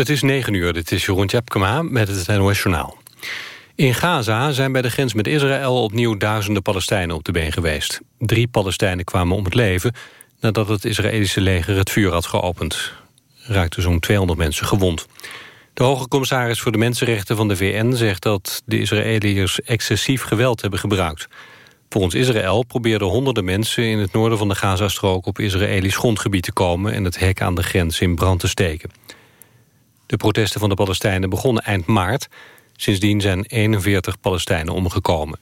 Het is 9 uur, dit is Jeroen Tjepkema met het NOS Journaal. In Gaza zijn bij de grens met Israël opnieuw duizenden Palestijnen op de been geweest. Drie Palestijnen kwamen om het leven nadat het Israëlische leger het vuur had geopend. Raakten zo'n 200 mensen gewond. De hoge commissaris voor de Mensenrechten van de VN zegt dat de Israëliërs excessief geweld hebben gebruikt. Volgens Israël probeerden honderden mensen in het noorden van de Gazastrook op Israëlisch grondgebied te komen en het hek aan de grens in brand te steken. De protesten van de Palestijnen begonnen eind maart. Sindsdien zijn 41 Palestijnen omgekomen.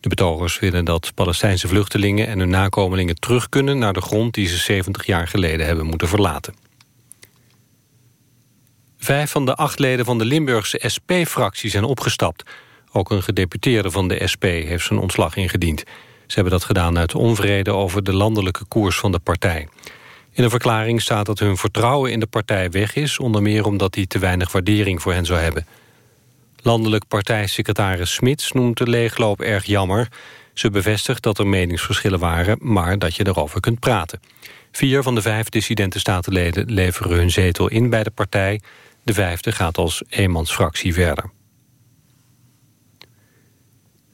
De betogers willen dat Palestijnse vluchtelingen en hun nakomelingen terug kunnen naar de grond die ze 70 jaar geleden hebben moeten verlaten. Vijf van de acht leden van de Limburgse SP-fractie zijn opgestapt. Ook een gedeputeerde van de SP heeft zijn ontslag ingediend. Ze hebben dat gedaan uit onvrede over de landelijke koers van de partij. In een verklaring staat dat hun vertrouwen in de partij weg is... onder meer omdat hij te weinig waardering voor hen zou hebben. Landelijk partijsecretaris Smits noemt de leegloop erg jammer. Ze bevestigt dat er meningsverschillen waren... maar dat je erover kunt praten. Vier van de vijf dissidente statenleden leveren hun zetel in bij de partij. De vijfde gaat als eenmansfractie verder.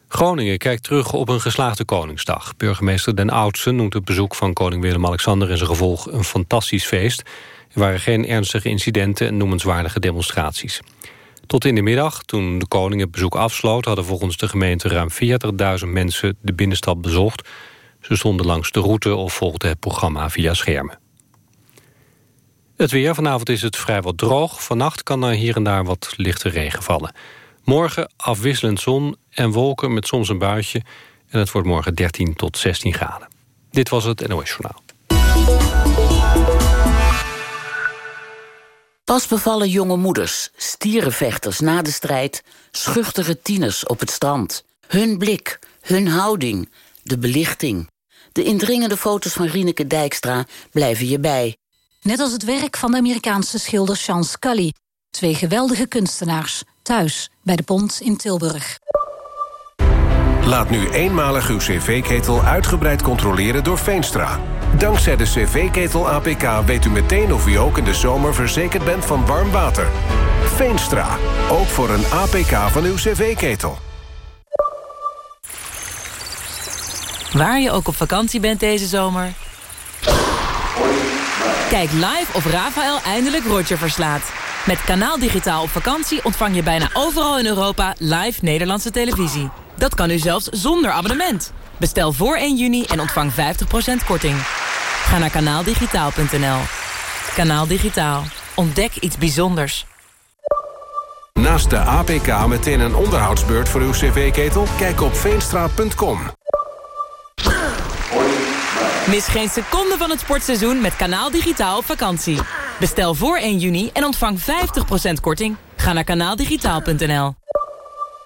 Groningen kijkt terug op een geslaagde Koningsdag. Burgemeester Den Oudsen noemt het bezoek van koning Willem-Alexander... en zijn gevolg een fantastisch feest. Er waren geen ernstige incidenten en noemenswaardige demonstraties. Tot in de middag, toen de koning het bezoek afsloot... hadden volgens de gemeente ruim 40.000 mensen de binnenstad bezocht. Ze stonden langs de route of volgden het programma via schermen. Het weer, vanavond is het vrijwel droog. Vannacht kan er hier en daar wat lichte regen vallen. Morgen afwisselend zon en wolken met soms een buitje. En het wordt morgen 13 tot 16 graden. Dit was het NOS Journaal. Pas bevallen jonge moeders, stierenvechters na de strijd... schuchtere tieners op het strand. Hun blik, hun houding, de belichting. De indringende foto's van Rieneke Dijkstra blijven je bij. Net als het werk van de Amerikaanse schilder Sean Scully. Twee geweldige kunstenaars, thuis bij de Pont in Tilburg. Laat nu eenmalig uw cv-ketel uitgebreid controleren door Veenstra. Dankzij de cv-ketel APK weet u meteen of u ook in de zomer verzekerd bent van warm water. Veenstra, ook voor een APK van uw cv-ketel. Waar je ook op vakantie bent deze zomer... Kijk live of Rafael eindelijk Roger verslaat. Met Kanaal Digitaal op vakantie ontvang je bijna overal in Europa live Nederlandse televisie. Dat kan nu zelfs zonder abonnement. Bestel voor 1 juni en ontvang 50% korting. Ga naar kanaaldigitaal.nl. Kanaal Digitaal. Ontdek iets bijzonders. Naast de APK meteen een onderhoudsbeurt voor uw cv-ketel? Kijk op veenstra.com. Mis geen seconde van het sportseizoen met Kanaal Digitaal op vakantie. Bestel voor 1 juni en ontvang 50% korting. Ga naar kanaaldigitaal.nl.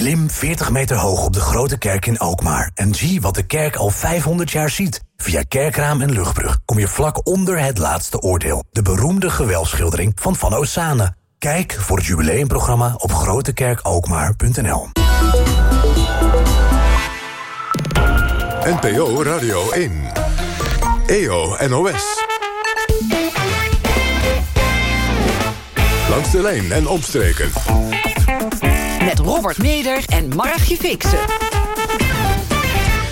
Klim 40 meter hoog op de Grote Kerk in Alkmaar... en zie wat de kerk al 500 jaar ziet. Via Kerkraam en Luchtbrug kom je vlak onder het laatste oordeel. De beroemde gewelfschildering van Van Osane. Kijk voor het jubileumprogramma op grotekerkalkmaar.nl. NPO Radio 1. EO NOS. Langs de lijn en omstreken. Met Robert Meder en Margje Fixen.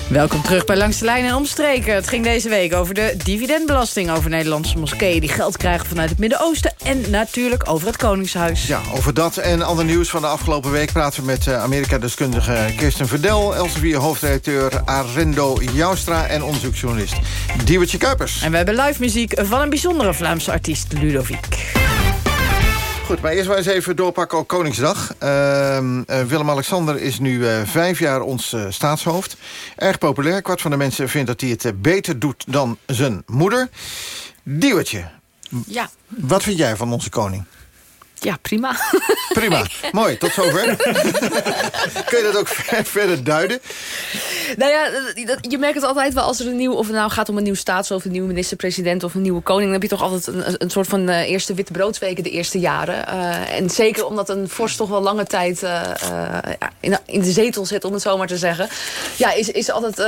Welkom terug bij Langs de Lijn en Omstreken. Het ging deze week over de dividendbelasting over Nederlandse moskeeën... die geld krijgen vanuit het Midden-Oosten en natuurlijk over het Koningshuis. Ja, over dat en ander nieuws van de afgelopen week... praten we met uh, Amerika-deskundige Kirsten Verdel... Elsevier hoofdredacteur Arendo Joustra en onderzoeksjournalist Diewertje Kuipers. En we hebben live muziek van een bijzondere Vlaamse artiest, Ludovic. Goed, maar eerst maar eens even doorpakken op Koningsdag. Uh, Willem-Alexander is nu uh, vijf jaar ons uh, staatshoofd. Erg populair. Kwart van de mensen vindt dat hij het beter doet dan zijn moeder. Diewertje, ja. wat vind jij van onze koning? Ja, prima. Prima, mooi, tot zover. Kun je dat ook verder duiden? Nou ja, je merkt het altijd wel als er een nieuw... of het nou gaat om een nieuw staatshoofd, een nieuwe minister-president... of een nieuwe koning, dan heb je toch altijd een, een soort van uh, eerste witte broodsweken de eerste jaren. Uh, en zeker omdat een vorst toch wel lange tijd uh, in, in, de zetel zit, om het zo maar te zeggen. Ja, is, is altijd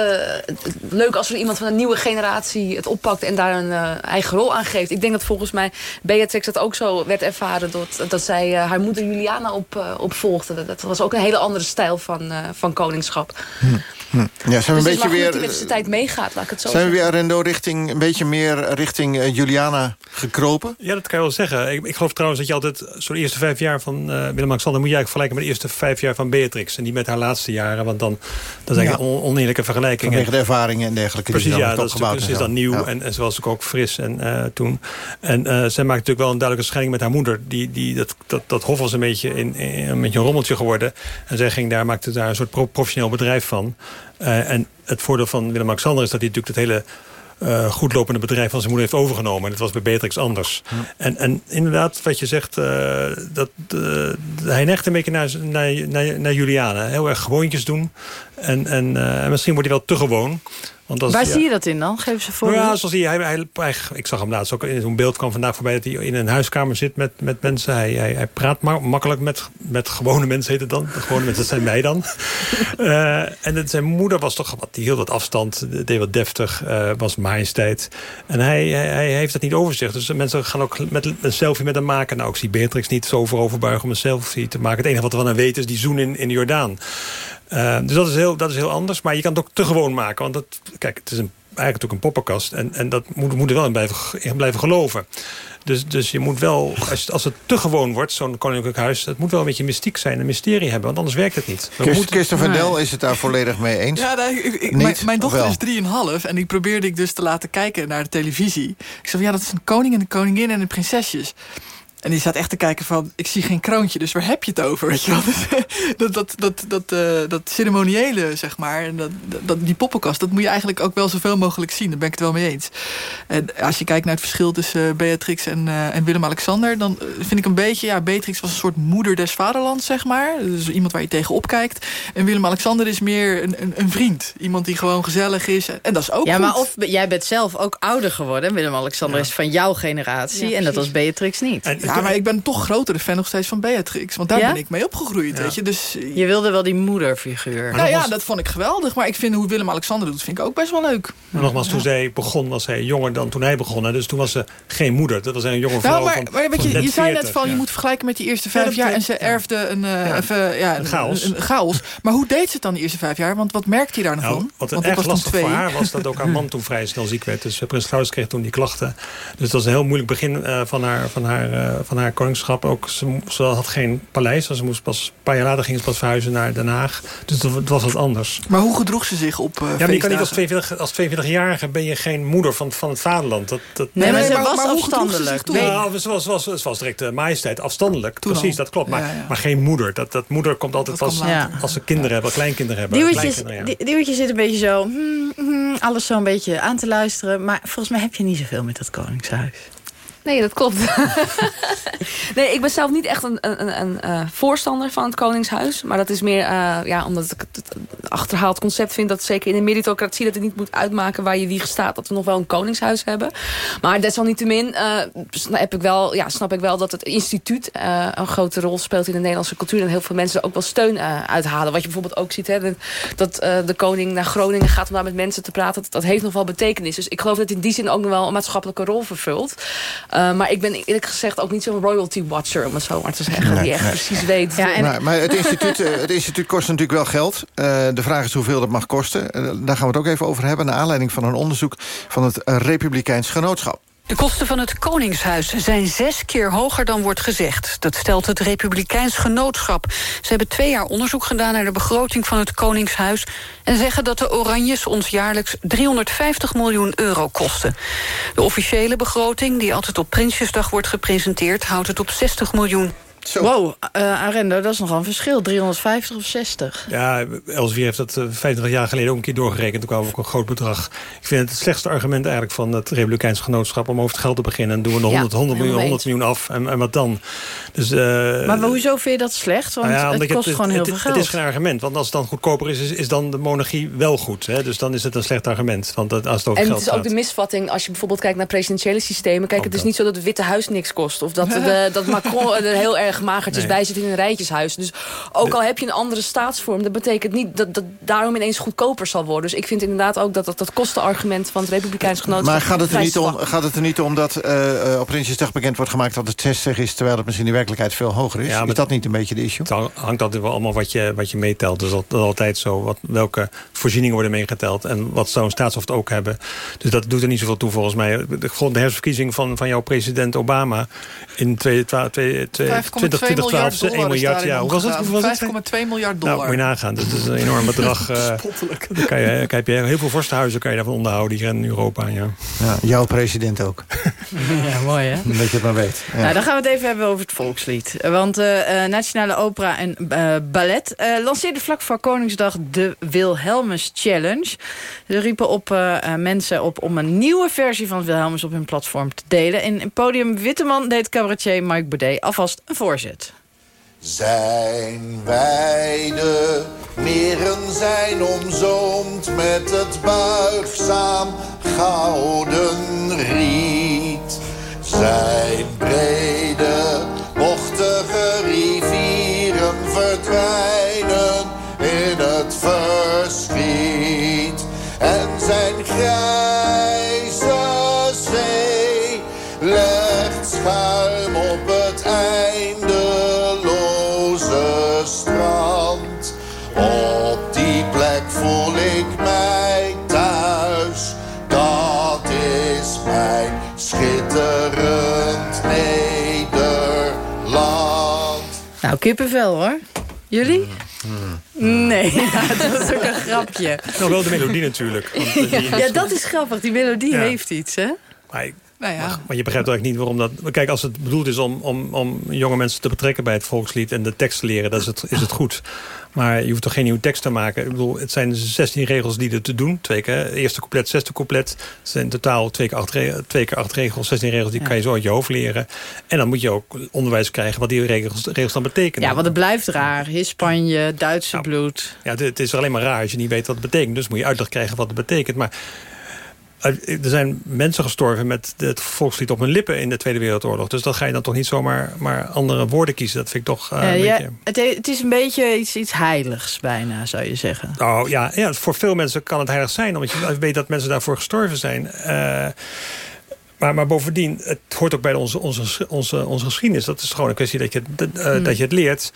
leuk als er iemand van een nieuwe generatie het oppakt... en daar een eigen rol aan geeft. Ik denk dat volgens mij Beatrix dat ook zo werd ervaren... dat, dat zij haar moeder Juliana op, opvolgde. Dat was ook een hele andere stijl van, van koningschap. Hm. Hm. Ja, zijn we dus een beetje weer. Met de tijd meegaat, laat ik het zo Zijn zeggen. we weer Rendo richting een beetje meer richting uh, Juliana gekropen? Ja, dat kan je wel zeggen. Ik, ik geloof trouwens dat je altijd zo'n eerste vijf jaar van uh, Willem-Alexander moet je eigenlijk vergelijken met de eerste vijf jaar van Beatrix en niet met haar laatste jaren, want dan dat is eigenlijk ja. een oneerlijke vergelijking. Vanwege de ervaringen en dergelijke. Precies, die ja, dat is, dus is dan nieuw ja. en, en ze was ook fris en uh, toen. En zij maakt natuurlijk wel een duidelijke scheiding met haar moeder. Die, die dat, dat, dat hof was een beetje in, in, een beetje een rommeltje geworden en zij ging daar maakte daar een soort pro professioneel bedrijf van. Uh, en het voordeel van Willem-Alexander is dat hij natuurlijk het hele uh, goedlopende bedrijf van zijn moeder heeft overgenomen. En dat was bij Beatrix anders. Ja. En, en inderdaad, wat je zegt, uh, dat, uh, hij neigt een beetje naar, naar, naar, naar Juliana. Heel erg gewoontjes doen. En, en, en misschien wordt hij wel te gewoon. Want als, Waar ja, zie je dat in dan? Geef ze voor. Ja, zoals hij, hij, hij, hij, ik zag hem laatst ook in zo'n beeld kwam vandaag voorbij... dat hij in een huiskamer zit met, met mensen. Hij, hij, hij praat ma makkelijk met, met gewone mensen, heet het dan. De gewone mensen, dat zijn wij dan. uh, en het, zijn moeder was toch wat, die hield wat afstand, deed wat deftig, uh, was majesteit. En hij, hij, heeft dat niet over zich. Dus mensen gaan ook met een selfie met hem maken. Nou, ik zie Beatrix niet zo vooroverbuigen om een selfie te maken. Het enige wat we van hem weten is die zoen in, in de Jordaan. Uh, dus dat is, heel, dat is heel anders. Maar je kan het ook te gewoon maken. Want dat, kijk, het is een, eigenlijk ook een poppenkast. En, en dat moet, moet er wel in blijven, in blijven geloven. Dus, dus je moet wel, als, als het te gewoon wordt, zo'n koninklijk huis... het moet wel een beetje mystiek zijn, een mysterie hebben. Want anders werkt het niet. Kirsten, moeten... Kirsten van Del is het daar volledig mee eens? Ja, nou, ik, ik, mijn, mijn dochter is 3,5 en die probeerde ik dus te laten kijken naar de televisie. Ik zei, ja, dat is een koning en een koningin en een prinsesjes. En die staat echt te kijken van, ik zie geen kroontje, dus waar heb je het over? Weet je wel? dat, dat, dat, dat, uh, dat ceremoniële, zeg maar, en dat, dat, die poppenkast... dat moet je eigenlijk ook wel zoveel mogelijk zien. Daar ben ik het wel mee eens. En als je kijkt naar het verschil tussen Beatrix en, uh, en Willem-Alexander... dan vind ik een beetje, ja, Beatrix was een soort moeder des vaderlands, zeg maar. Dus iemand waar je tegenop kijkt. En Willem-Alexander is meer een, een, een, vriend. Iemand die gewoon gezellig is. En dat is ook Ja, goed. maar of jij bent zelf ook ouder geworden. Willem-Alexander ja. is van jouw generatie ja, en dat was Beatrix niet. En, ja, maar ik ben toch grotere fan nog steeds van Beatrix. Want daar ja? ben ik mee opgegroeid, ja. weet je. Dus, je wilde wel die moederfiguur. Nou ja, dat vond ik geweldig. Maar ik vind hoe Willem-Alexander doet, vind ik ook best wel leuk. Maar nogmaals, toen zij begon, was zij jonger dan toen hij begon. Dus toen was ze geen moeder. Dat was een jonge vrouw nou, maar, van, maar weet je, van je zei net 40, van, ja. je moet vergelijken met die eerste vijf jaar. En ze erfde een, uh, ja. even, ja, een chaos. Een, een chaos. Maar hoe deed ze het dan die eerste vijf jaar? Want wat merkte je daar nog nou, van? Wat Want erg was lastig twee. voor haar was dat ook haar man toen vrij snel ziek werd. Dus Prins Klaus kreeg toen die klachten. Dus dat was een heel moeilijk begin uh, van, haar, van, haar, uh, van haar koningschap. Ook, ze, ze, had geen paleis. Ze moest pas, een paar jaar later ging ze pas verhuizen naar Den Haag. Dus dat, het was wat anders. Maar hoe gedroeg ze zich op uh, Ja, maar je kan niet als 22, als 22-jarige ben je geen moeder van, van het vaderland. Dat, dat, nee, maar, nee, ze maar, was maar hoe afstandelijk. Toen? Nou, ze was, was, was, was direct de majesteit afstandelijk. Toen Precies, al. dat klopt. Maar, Ja, ja. maar geen moeder. Dat, dat moeder komt altijd Dat pas komt als ze kinderen hebben, kleinkinderen hebben. Die, Diewertje zit een beetje zo... Hmm, hmm, alles zo een beetje aan te luisteren. Maar volgens mij heb je niet zoveel met dat koningshuis. Nee, dat klopt. nee, ik ben zelf niet echt een, een, een, een voorstander van het Koningshuis. Maar dat is meer uh, ja, omdat ik het achterhaald concept vind... dat zeker in een meritocratie dat het niet moet uitmaken... waar je wieg staat, dat we nog wel een Koningshuis hebben. Maar desalniettemin uh, snap, ik wel, ja, snap ik wel dat het instituut... Een grote rol speelt in de Nederlandse cultuur... en heel veel mensen er ook wel steun uithalen. Wat je bijvoorbeeld ook ziet, hè, dat de koning naar Groningen gaat... om daar met mensen te praten, dat, dat heeft nog wel betekenis. Dus ik geloof dat in die zin ook nog wel een maatschappelijke rol vervult... Uh, maar ik ben eerlijk gezegd ook niet zo'n royalty watcher, om het zo maar te zeggen. Nee, die echt nee. precies weet. Ja, en- Maar, maar het, instituut, uh, het instituut kost natuurlijk wel geld. Uh, de vraag is hoeveel dat mag kosten. Uh, daar gaan we het ook even over hebben... naar aanleiding van een onderzoek van het Republikeins Genootschap. De kosten van het Koningshuis zijn zes keer hoger dan wordt gezegd. Dat stelt het Republikeins Genootschap. Ze hebben twee jaar onderzoek gedaan naar de begroting van het Koningshuis... en zeggen dat de Oranjes ons jaarlijks 350 miljoen euro kosten. De officiële begroting, die altijd op Prinsjesdag wordt gepresenteerd... houdt het op 60 miljoen. Wow, uh, Arendo, dat is nogal een verschil. 350 of 60? Ja, Elsevier heeft dat 25 jaar geleden ook een keer doorgerekend. Toen kwam ook een groot bedrag. Ik vind het het slechtste argument eigenlijk van het Republikeins Genootschap... om over het geld te beginnen. En doen we nog 100, 100, miljoen, 100 miljoen af. En, en wat dan? Dus, uh, maar hoezo vind je dat slecht? Want nou ja, het kost het, gewoon heel het, veel geld. Het is geen argument. Want als het dan goedkoper is, is, is dan de monarchie wel goed. Hè? Dus dan is het een slecht argument. Want als het over en geld het is ook de misvatting als je bijvoorbeeld kijkt naar presidentiële systemen. Kijk, het is niet zo dat het Witte Huis niks kost. Of dat, de, dat Macron er heel erg magertjes bij zit in een rijtjeshuis. Dus ook al heb je een andere staatsvorm... dat betekent niet dat dat daarom ineens goedkoper zal worden. Dus ik vind inderdaad ook dat dat, dat kostenargument van het Republikeins Genootschap... Maar gaat het, er niet om, gaat het er niet om dat uh, op Prinsjesdag bekend wordt gemaakt... dat het 60 is, terwijl het misschien in de werkelijkheid veel hoger is? Ja, is dat niet een beetje de issue? Het hangt altijd wel allemaal wat je, wat je meetelt. Dus dat, dat is altijd zo. Wat, welke voorzieningen worden meegeteld en wat zou een staatshoofd ook hebben. Dus dat doet er niet zoveel toe volgens mij. De, de herfstverkiezing van, van jouw president Obama... in 2012, 1 miljard. Ja, hoe was het? 5,2 miljard dollar. Nou, moet je nagaan. Dat is een enorm bedrag. Uh, dan kan je, kan je, heel veel vorstenhuizen kan je daarvan onderhouden hier in Europa. Ja. Ja, jouw president ook. ja, mooi hè? Dat je het maar weet. Ja. Nou, dan gaan we het even hebben over het volkslied. Want uh, Nationale Opera en uh, Ballet lanceerden vlak voor Koningsdag de Wilhelmus Challenge. Ze riepen op mensen op om een nieuwe versie van Wilhelmus op hun platform te delen. In, in podium Witteman deed cabaretier Mike Baudet alvast een voorzet. Zijn wij de meren zijn omzoomd met het buigzaam gouden riet. Kippenvel hoor. Jullie? Nee, ja, dat is ook een grapje. Nou, wel de melodie natuurlijk. Ja, ja, dat is grappig. Die melodie Ja. heeft iets, hè? Maar, ik- Nou ja. maar je begrijpt eigenlijk niet waarom dat... Kijk, als het bedoeld is om, om, om jonge mensen te betrekken bij het volkslied... en de tekst te leren, dan is het, is het goed. Maar je hoeft toch geen nieuwe tekst te maken. Ik bedoel, het zijn 16 regels die er te doen. Twee keer, eerste couplet, zesde couplet. Het zijn in totaal twee keer acht, re- twee keer acht regels, 16 regels. Die kan je zo uit je hoofd leren. En dan moet je ook onderwijs krijgen wat die regels, regels dan betekenen. Ja, want het blijft raar. Hispanje, Duitse bloed. Ja, het- het is alleen maar raar als je niet weet wat het betekent. Dus moet je uitleg krijgen wat het betekent. Maar er zijn mensen gestorven met het volkslied op hun lippen in de Tweede Wereldoorlog. Dus dan ga je dan toch niet zomaar maar andere woorden kiezen. Dat vind ik toch eh, Eh, een ja, beetje... het, he- het is een beetje iets, iets heiligs bijna, zou je zeggen. Oh ja, ja, voor veel mensen kan het heilig zijn. Omdat je weet dat mensen daarvoor gestorven zijn. Eh, maar, maar bovendien, het hoort ook bij onze, onze, onze, onze geschiedenis. Dat is gewoon een kwestie dat je, dat, eh, Hmm. dat je het leert.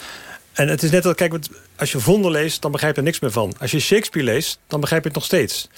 En het is net dat, kijk, als je Vondel leest, dan begrijp je er niks meer van. Als je Shakespeare leest, dan begrijp je het nog steeds.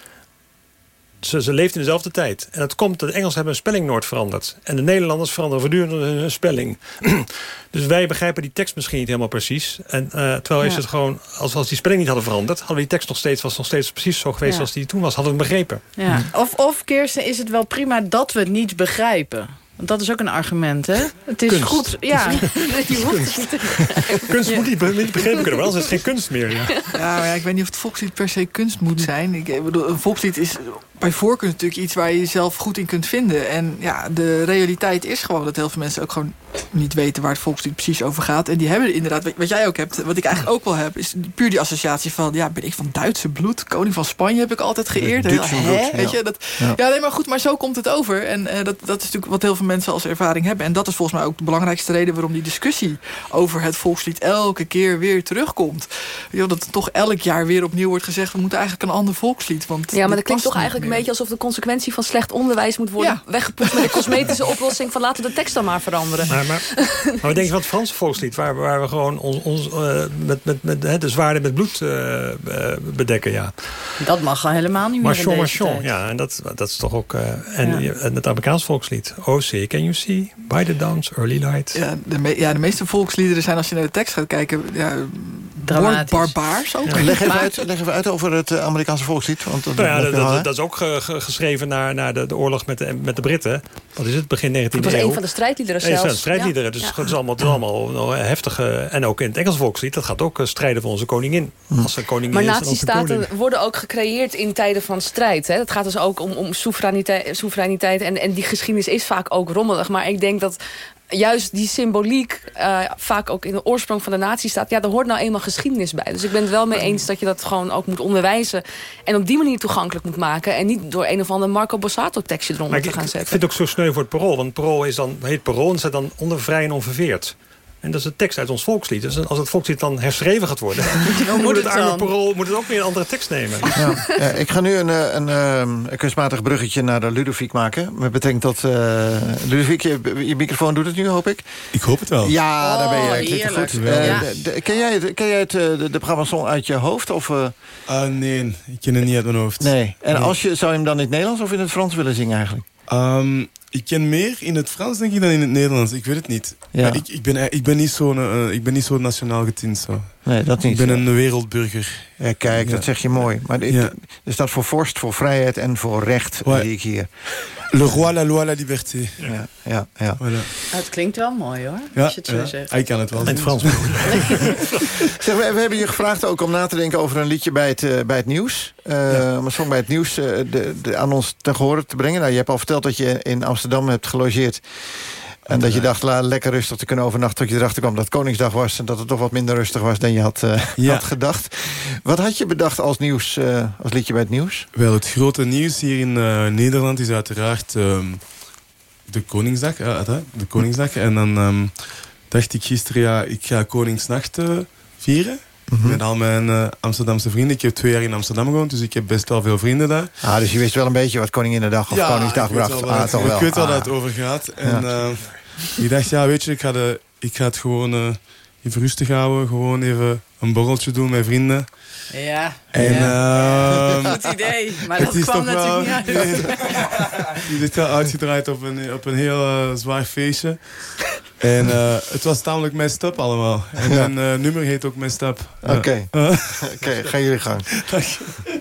Ze, ze leeft in dezelfde tijd. En het komt dat de Engels hebben hun spelling nooit veranderd. En de Nederlanders veranderen voortdurend hun, hun spelling. dus wij begrijpen die tekst misschien niet helemaal precies. En, eh, terwijl is het gewoon, als, als die spelling niet hadden veranderd... hadden we die tekst nog steeds, was nog steeds precies zo geweest Ja. als die toen was. Hadden we hem begrepen. Ja. Of, of, Kirsten, is het wel prima dat we het niet begrijpen? Want dat is ook een argument, hè? Het is Kunst. goed, ja. Je hoeft het niet. Kunst moet niet, be- niet begrepen kunnen worden, anders is het geen kunst meer. Ja. Ja, maar ja, ik weet niet of het volkslied per se kunst moet zijn. Ik bedoel, een volkslied is bij voorkeur natuurlijk iets waar je jezelf goed in kunt vinden. En ja, de realiteit is gewoon dat heel veel mensen ook gewoon niet weten waar het volkslied precies over gaat. En die hebben inderdaad, wat- jij ook hebt, wat ik eigenlijk ook wel heb, is puur die associatie van, ja, ben ik van Duitse bloed? Koning van Spanje heb ik altijd geëerd. Duitse Hè? bloed, Weet ja. je, dat, Ja. ja, nee, maar goed, maar zo komt het over. En eh, dat, dat is natuurlijk wat heel veel mensen als ervaring hebben. En dat is volgens mij ook de belangrijkste reden waarom die discussie over het volkslied elke keer weer terugkomt. Dat toch elk jaar weer opnieuw wordt gezegd, we moeten eigenlijk een ander volkslied. Want Ja, maar dat klinkt toch niet eigenlijk een beetje alsof de consequentie van slecht onderwijs moet worden weggepoetst met een cosmetische oplossing van laten we de tekst dan maar veranderen. Maar, maar, maar we denken van het Franse volkslied, waar, waar we gewoon ons, ons, eh, met, met, met hè, de zwaarden met bloed eh, eh, bedekken. Ja. Dat mag al helemaal niet meer Marchon, marchon. Ja, en dat, dat is toch ook... eh, en Ja. je- en het Amerikaans volkslied. Oh, see, can you see? By the dawns, early light. Ja de, me- ja, de meeste volksliederen zijn, als je naar de tekst gaat kijken... Ja, Dramatisch. barbaars ook. Leg even, uit, leg even uit over het Amerikaanse volkslied. Want dat Nou ja, dat, je dat, dat is ook ook ge- ge- geschreven naar, naar de, de oorlog met de, met de Britten. Wat is het? Begin 19e Het was eeuw. een van de strijdliederen Ja, zelfs. strijdliederen. Ja. Dus Ja. het is allemaal, het is allemaal heftige... En ook in het Engels volkslied. Dat gaat ook eh, strijden voor onze koningin. Als ze koningin Maar is, dan ook de nazistaten worden ook gecreëerd in tijden van strijd. Hè? Het gaat dus ook om, om soevereiniteit, soevereiniteit en, en die geschiedenis is vaak ook rommelig. Maar ik denk dat juist die symboliek eh, vaak ook in de oorsprong van de natie staat. Ja, daar hoort nou eenmaal geschiedenis bij. Dus ik ben het wel mee eens dat je dat gewoon ook moet onderwijzen. En op die manier toegankelijk moet maken. En niet door een of ander Marco Borsato tekstje eronder Maar te ik, gaan ik zetten. vind het ook zo sneu voor het parool. Want parool is dan, heet parool en staat dan onder vrij en onverveerd. En dat is een tekst uit ons volkslied. Dus als het volkslied dan herschreven gaat worden... dan moet het het arme dan? parool moet het ook weer een andere tekst nemen. Ja, ja, ik ga nu een, eh, een, ehm, een kunstmatig bruggetje naar de Ludovic maken. Met betrekking tot... eh Ludovic, je, je microfoon doet het nu, hoop ik? Ik hoop het wel. Ja, daar ben je. Oh, Klinkt goed. Eh, Ja. de- de- ken jij het, ken jij het eh, de, de programma uit je hoofd? Of, eh, Ah, nee, ik ken het niet uit mijn hoofd. nee. En Nee. als je, zou je hem dan in het Nederlands of in het Frans willen zingen eigenlijk? Ehm, ik ken meer in het Frans denk ik dan in het Nederlands. Ik weet het niet. Ja. Maar ik, ik, ben, ik, ben niet zo, eh, ik ben niet zo nationaal getint. Zo. Nee, dat niet. Ik ben een wereldburger. Ja, kijk, Ja. dat zeg je mooi. Maar dit, Ja. er staat voor vorst, voor vrijheid en voor recht, zie ik hier. Le roi, la loi, la liberté. Ja, ja, ja. Voilà. Het klinkt wel mooi hoor, Ja, als je het zo ja. zegt. Hij kan het wel. In het. Frans. Zeg, we, we hebben je gevraagd ook om na te denken over een liedje bij het, eh, bij het nieuws. Eh, Om een song bij het nieuws de, de, aan ons te horen te brengen. Nou, je hebt al verteld dat je in Amsterdam hebt gelogeerd. En dat je dacht, la, lekker rustig te kunnen overnachten... tot je erachter kwam dat Koningsdag was... en dat het toch wat minder rustig was dan je had, eh, Ja. had gedacht. Wat had je bedacht als, nieuws, eh, als liedje bij het nieuws? Wel, het grote nieuws hier in eh, Nederland is uiteraard ehm, de Koningsdag. de Koningsdag. En dan ehm, dacht ik gisteren, ja, ik ga Koningsnacht vieren. Met al mijn eh, Amsterdamse vrienden. Ik heb twee jaar in Amsterdam gewoond, dus ik heb best wel veel vrienden daar. Ah, dus je wist wel een beetje wat Koninginnedag of Koningsdag ik weet bracht. wel Ah, het- toch wel. Ik weet wel Ah. dat het over gaat. En Ja. eh, ik dacht, ja, weet je, ik ga, de, ik ga het gewoon eh, even rustig houden. Gewoon even een borreltje doen met vrienden. Ja, En, ja. ehm, goed idee. Maar het dat is kwam toch wel- natuurlijk niet uit. Je zit wel uitgedraaid op een, op een heel zwaar feestje. En eh, het was tamelijk messed up allemaal. En Ja. mijn eh, nummer heet ook messed up. Oké. Ja. Oké, gaan jullie gang. Dank je.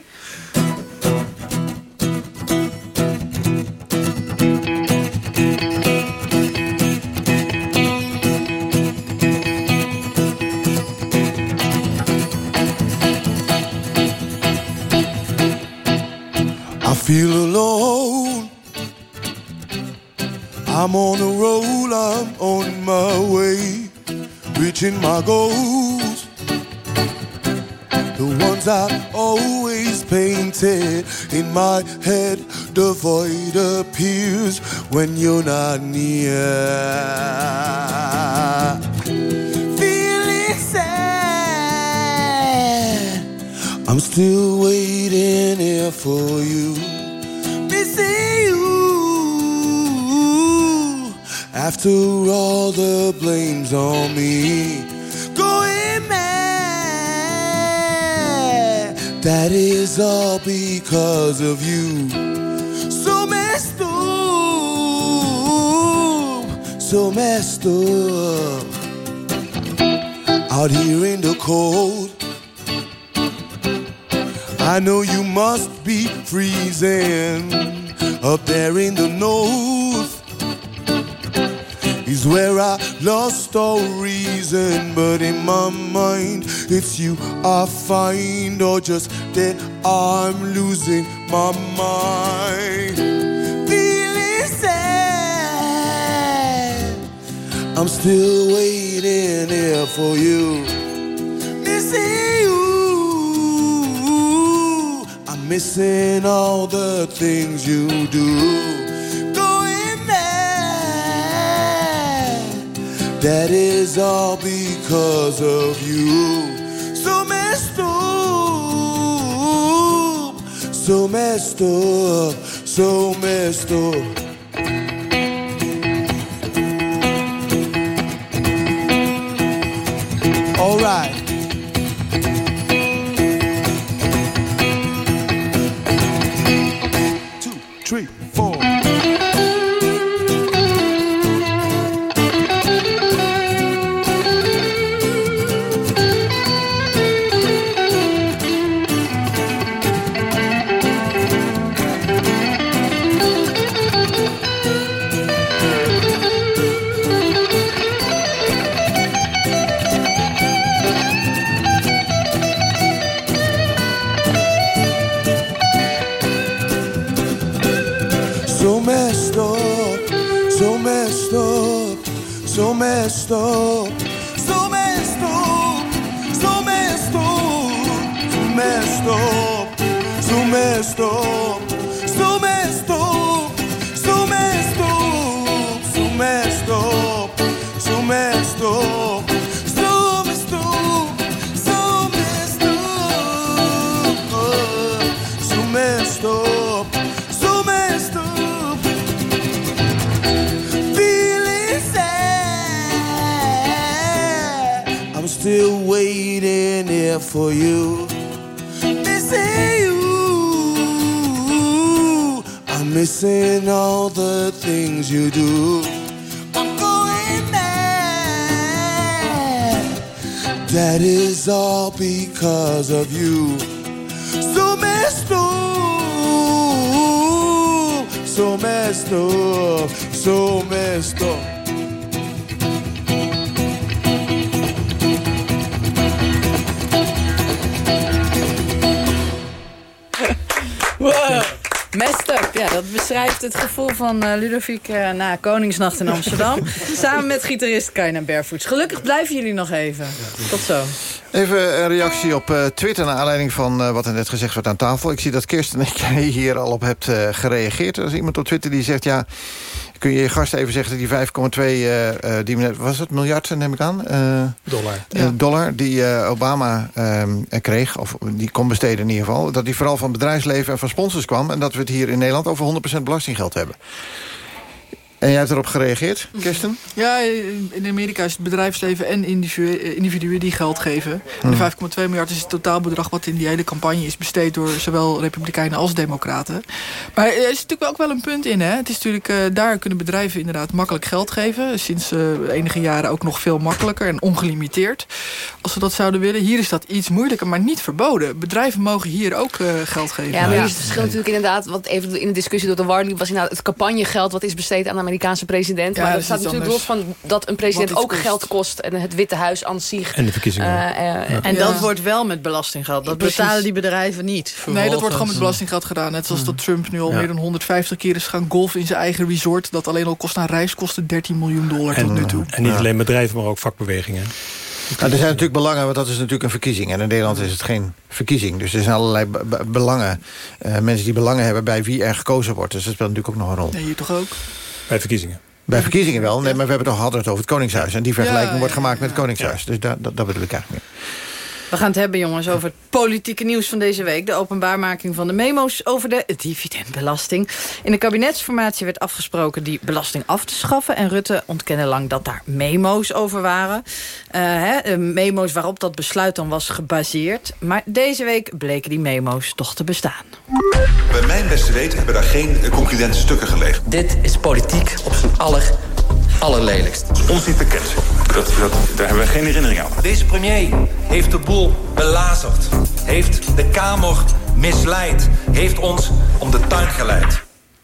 Goals. The ones I always painted in my head, the void appears when you're not near. Feeling sad. I'm still waiting here for you. Missing you. After all the blame's on me. That is all because of you. So messed up. So messed up. Out here in the cold. I know you must be freezing up there in the north. Is where I lost all reason, but in my mind it's you I find, or just that I'm losing my mind. Feeling sad. I'm still waiting here for you. Missing you. I'm missing all the things you do. That is all because of you. So messed up. So messed up. So messed up. Do. I'm going mad. That is all because of you. So messed up, so messed up, so messed up. Ja, dat beschrijft het gevoel van eh, Ludovic eh, na Koningsnacht in Amsterdam. Samen met gitarist Kaina Barefoots. Gelukkig blijven jullie nog even. Tot zo. Even een reactie op eh, Twitter... naar aanleiding van wat er net gezegd werd aan tafel. Ik zie dat Kirsten en jij hier al op hebt gereageerd. Er is iemand op Twitter die zegt... ja, kun je je gast even zeggen dat die 5,2 eh, eh, die net- was het miljard, neem ik aan? Eh, Dollar. dollar die eh, Obama ehm, kreeg, of die kon besteden in ieder geval... dat die vooral van bedrijfsleven en van sponsors kwam... en dat we het hier in Nederland over 100% belastinggeld hebben. En jij hebt erop gereageerd, Kirsten? Ja, in Amerika is het bedrijfsleven en individuen, eh, individuen die geld geven. En de 5,2 miljard is het totaalbedrag wat in die hele campagne is besteed door zowel Republikeinen als Democraten. Maar er is natuurlijk ook wel een punt in. Hè? Het is natuurlijk, eh, daar kunnen bedrijven inderdaad makkelijk geld geven. Sinds eh, enige jaren ook nog veel makkelijker en ongelimiteerd. Als ze dat zouden willen. Hier is dat iets moeilijker, maar niet verboden. Bedrijven mogen hier ook eh, geld geven. Ja, maar hier is het verschil natuurlijk inderdaad... wat even in de discussie door de war liep... was inderdaad het campagnegeld wat is besteed aan de Amerikaanse president. Ja, maar dat staat natuurlijk los anders. van dat een president ook kost. geld kost... en het Witte Huis aan zich. En de verkiezingen. Eh, eh, En Ja. dat wordt wel met belastinggeld. Dat Precies. betalen die bedrijven niet. Nee, dat wordt gewoon met belastinggeld gedaan. Net zoals dat Trump nu al Ja. meer dan 150 keer is gaan golfen in zijn eigen resort. Dat alleen al kost aan reiskosten 13 miljoen dollar tot nu toe. En niet alleen bedrijven, maar ook vakbewegingen. Nou, er zijn natuurlijk belangen, want dat is natuurlijk een verkiezing. En in Nederland is het geen verkiezing. Dus er zijn allerlei be- be- belangen. eh, mensen die belangen hebben bij wie er gekozen wordt. Dus dat speelt natuurlijk ook nog een rol. Nee, hier toch ook? Bij verkiezingen. Bij verkiezingen wel, nee, maar we hebben toch hadden het over het Koningshuis. En die vergelijking Ja, wordt ja, gemaakt met het Koningshuis. Dus daar, dat, dat bedoel ik eigenlijk meer. We gaan het hebben, jongens, over het politieke nieuws van deze week. De openbaarmaking van de memo's over de dividendbelasting. In de kabinetsformatie werd afgesproken die belasting af te schaffen. En Rutte ontkende lang dat daar memo's over waren. Eh, hè, eh, memo's waarop dat besluit dan was gebaseerd. Maar deze week bleken die memo's toch te bestaan. Bij mijn beste weten hebben daar geen concludente stukken gelegen. Dit is politiek op zijn aller, allerlelijkst. Ons niet bekend. Dat, dat, daar hebben we geen herinnering aan. Deze premier heeft de boel belazerd. Heeft de Kamer misleid. Heeft ons om de tuin geleid.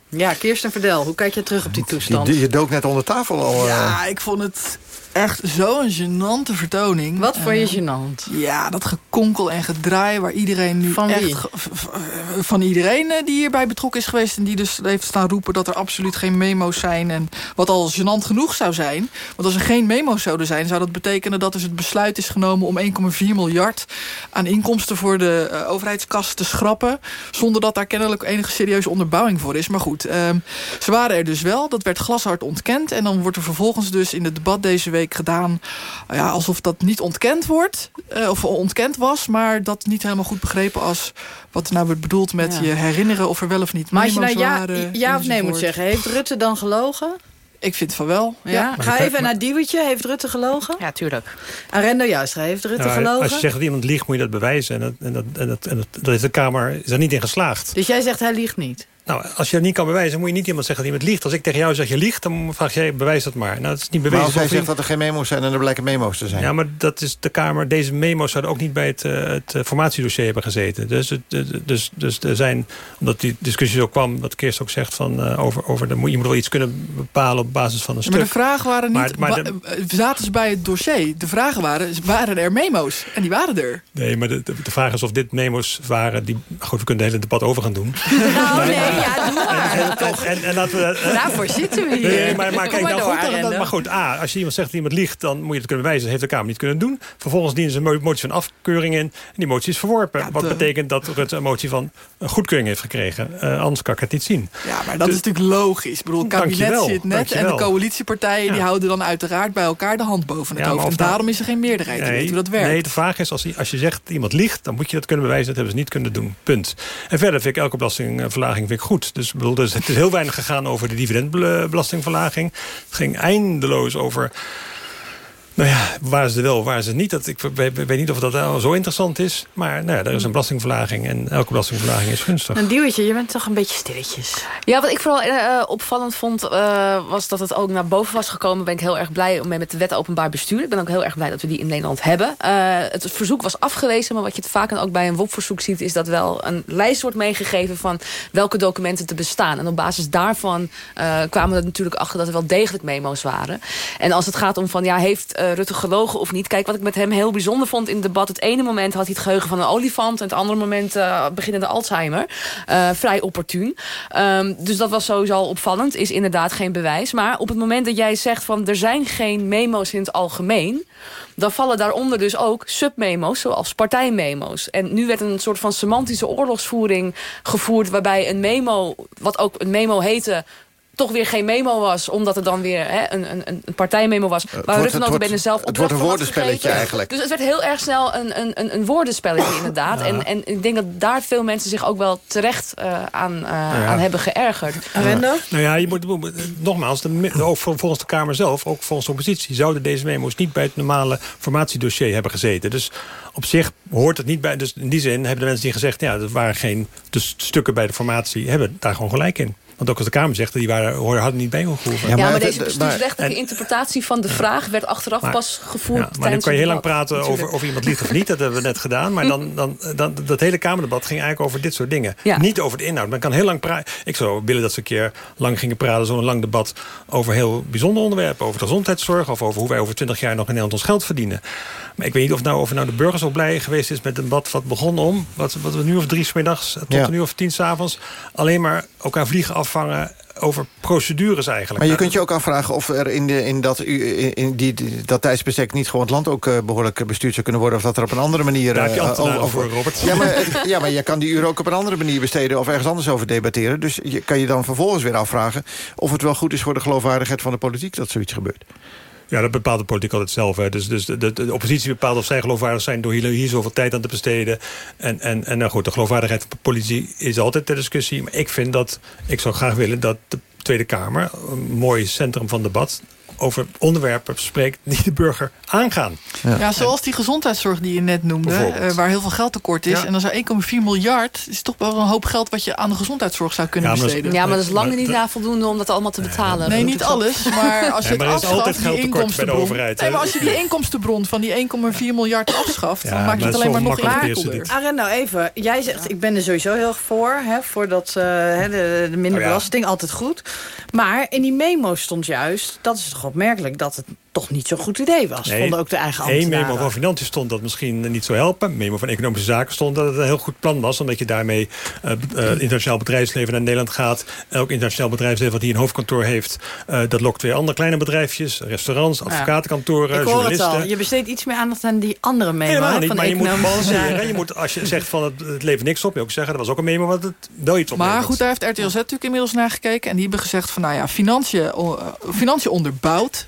Ja, Kirsten Verdel, hoe kijk je terug op die toestand? Je, je dook net onder tafel al. eh. Ja, ik vond het echt zo'n gênante vertoning. Wat vond je Eh, gênant? Ja, dat gekonkel en gedraai waar iedereen nu Van echt... eh, Van iedereen eh, die hierbij betrokken is geweest... en die dus heeft staan roepen dat er absoluut geen memo's zijn... en wat al gênant genoeg zou zijn. Want als er geen memo's zouden zijn... zou dat betekenen dat dus het besluit is genomen... om 1,4 miljard aan inkomsten voor de eh, overheidskas te schrappen... zonder dat daar kennelijk enige serieuze onderbouwing voor is. Maar goed, ehm, ze waren er dus wel. Dat werd glashard ontkend. En dan wordt er vervolgens dus in het debat deze week gedaan... eh, ja, alsof dat niet ontkend wordt, eh, of ontkend was... maar dat niet helemaal goed begrepen als wat nou wordt bedoeld met Ja. je herinneren... of er wel of niet Maar als je nou ja, waren. ja of nee moet zeggen, heeft Rutte dan gelogen? Ik vind van wel. Ja? Ga even naar Diewertje. Heeft Rutte gelogen? Ja, tuurlijk. Arendo juist, heeft Rutte Nou, gelogen? als je zegt dat iemand liegt, moet je dat bewijzen. En dat, en dat, en dat, en dat, dat is de Kamer is er niet in geslaagd. Dus jij zegt hij liegt niet? Nou, als je dat niet kan bewijzen, moet je niet iemand zeggen dat iemand liegt. Als ik tegen jou zeg je liegt, dan vraag jij bewijs dat maar. Nou, dat is niet Maar bewezen. als hij Bovendien- zegt dat er geen memo's zijn en er blijken memo's te zijn. Ja, maar dat is de Kamer. Deze memo's zouden ook niet bij het, eh, het eh, formatiedossier hebben gezeten. Dus, het, eh, dus, dus er zijn, omdat die discussie zo kwam, wat Kirst ook zegt, van, eh, over, over de, je moet wel iets kunnen bepalen op basis van een stuk. Maar de vragen waren niet... Maar- maar de- zaten ze bij het dossier? De vragen waren, waren er memo's? En die waren er. Nee, maar de, de, de vraag is of dit memo's waren die... Goed, we kunnen het hele debat over gaan doen. Nou nee, ja, doe maar. En, en, en laten we, Daarvoor zitten we hier. Nee, maar, kijk, maar nou door, goed, dan- maar goed, A, als je iemand zegt dat iemand liegt... dan moet je het kunnen bewijzen. Dat heeft de Kamer niet kunnen doen. Vervolgens dienen ze een mo- motie van afkeuring in. En die motie is verworpen. wat de- betekent dat Rutte een motie van goedkeuring heeft gekregen. Eh, anders kan ik het niet zien. Ja, maar dat is natuurlijk logisch. Ik bedoel, het kabinet Dankjewel, zit net en de coalitiepartijen... die houden dan uiteraard bij elkaar de hand boven het Ja, hoofd. En nou- daarom is er geen meerderheid. Je weet hoe dat werkt. Nee, de vraag is, als, als je zegt dat iemand liegt... dan moet je dat kunnen bewijzen. Dat hebben ze niet kunnen doen. Punt. En verder vind ik elke belastingverlaging vind ik goed. Dus bedoel, dus het is heel weinig gegaan over de dividendbelastingverlaging. Het ging eindeloos over... Nou ja, waar is het wel, waar is het niet? Dat, ik weet, niet of dat nou zo interessant is. Maar nou ja, er is een belastingverlaging. En elke belastingverlaging is gunstig. Een duwtje, je bent toch een beetje stilletjes. Ja, wat ik vooral eh, opvallend vond, eh, was dat het ook naar boven was gekomen. Ben ik heel erg blij mee met de wet openbaar bestuur. Ik ben ook heel erg blij dat we die in Nederland hebben. Eh, het verzoek was afgewezen, maar wat je het vaak en ook bij een WOP-verzoek ziet... is dat wel een lijst wordt meegegeven van welke documenten te bestaan. En op basis daarvan eh, kwamen we er natuurlijk achter dat er wel degelijk memo's waren. En als het gaat om van, ja, heeft eh, Rutte gelogen of niet? Kijk, wat ik met hem heel bijzonder vond in het debat... het ene moment had hij het geheugen van een olifant... en het andere moment eh, beginnende Alzheimer. Eh, vrij opportun. Ehm, dus dat was sowieso al opvallend. Is inderdaad geen bewijs. Maar op het moment dat jij zegt van... er zijn geen memo's in het algemeen... dan vallen daaronder dus ook submemo's, zoals partijmemo's. En nu werd een soort van semantische oorlogsvoering gevoerd... waarbij een memo, wat ook een memo heette toch weer geen memo was, omdat het dan weer hè, een, een, een partijmemo was. Waar Rutte notabene wordt- zelf het wordt een woordenspelletje eigenlijk. Dus het werd heel erg snel een, een, een, een woordenspelletje inderdaad. En, en ik denk dat daar veel mensen zich ook wel terecht eh, aan, eh, ja. aan hebben geërgerd. Arendo? Nou ja, je moet, nogmaals, de, ook vol- volgens de Kamer zelf, ook volgens de oppositie, zouden deze memo's niet bij het normale formatiedossier hebben gezeten. Dus op zich hoort het niet bij. Dus in die zin hebben de mensen die gezegd, ja, er waren geen dus stukken bij de formatie, hebben daar gewoon gelijk in. Want ook als de Kamer zegt, die waren, hadden niet bij hoeven. Ja, maar, deze bestuursrechtelijke interpretatie van de vraag werd achteraf maar- pas gevoerd. Ja, maar dan kan je heel lang praten over of iemand liegt of niet. Dat hebben we net gedaan. Maar dan, dan, dan, dat hele Kamerdebat ging eigenlijk over dit soort dingen. Ja. Niet over de inhoud. Men kan heel lang praten. Ik zou willen dat ze een keer lang gingen praten. Zo'n lang debat over heel bijzondere onderwerpen. Over de gezondheidszorg. Of over hoe wij over twintig jaar nog in Nederland ons geld verdienen. Maar ik weet niet of nou, of nou de burger zo blij geweest is met een debat wat begon om. Wat, wat we nu of drie 's middags tot Ja. een uur of tien s'avonds. Alleen maar elkaar vliegen afvangen over procedures eigenlijk. Maar je kunt je ook afvragen of er in, de, in, dat, u- in, die, dat tijdsbestek... niet gewoon het land ook eh, behoorlijk bestuurd zou kunnen worden... of dat er op een andere manier... Daar heb je eh, over- voor, Robert. Ja maar, het- ja, maar je kan die uren ook op een andere manier besteden... of ergens anders over debatteren. Dus je kan je dan vervolgens weer afvragen... of het wel goed is voor de geloofwaardigheid van de politiek... dat zoiets gebeurt. Ja, dat bepaalt de politiek altijd zelf. Hè. Dus, dus de, de, oppositie bepaalt of zij geloofwaardig zijn... door hier, hier zoveel tijd aan te besteden. En, en, en nou goed, de geloofwaardigheid van de politie is altijd ter discussie. Maar ik vind dat, ik zou graag willen dat de Tweede Kamer... een mooi centrum van debat over onderwerpen spreekt die de burger aangaan. Ja, zoals die gezondheidszorg die je net noemde, eh, waar heel veel geld tekort is. Ja. En dan zou 1,4 miljard, is toch wel een hoop geld wat je aan de gezondheidszorg zou kunnen Ja, maar dat is- besteden. Ja, maar dat is lang Maar niet na voldoende om dat allemaal te betalen. Nee, niet alles, maar als je Ja, maar het afschaft, die bij de inkomstenbron... overheid, hè. Nee, maar als je die inkomstenbron van die 1,4 miljard afschaft... Ja, dan maak je het alleen maar nog ingewikkelder. Arend, nou even. Jij zegt, ik ben er sowieso heel erg voor. Hè, voor dat, eh, hè, de, de minder Oh ja. belasting, altijd goed. Maar in die memo stond juist, dat is toch opmerkelijk... dat het toch niet zo'n goed idee was. Nee, vonden ook de eigen Eén ambtenaren. memo van Financiën stond dat misschien niet zou helpen. Memo van Economische Zaken stond dat het een heel goed plan was. Omdat je daarmee eh, eh, internationaal bedrijfsleven naar Nederland gaat. Elk internationaal bedrijfsleven wat hier een hoofdkantoor heeft... eh, dat lokt weer andere kleine bedrijfjes. Restaurants, advocatenkantoren, Ik hoor het journalisten. al. Je besteedt iets meer aandacht aan die andere memo. Helemaal niet, van maar je moet balanceren. Je moet, als je zegt van het, het levert niks op, je ook zeggen... dat was ook een memo wat het wel iets oplevert. Maar goed, daar heeft RTL Z natuurlijk inmiddels naar gekeken. En die hebben gezegd van, nou ja, financiën, financiën onderbouwt...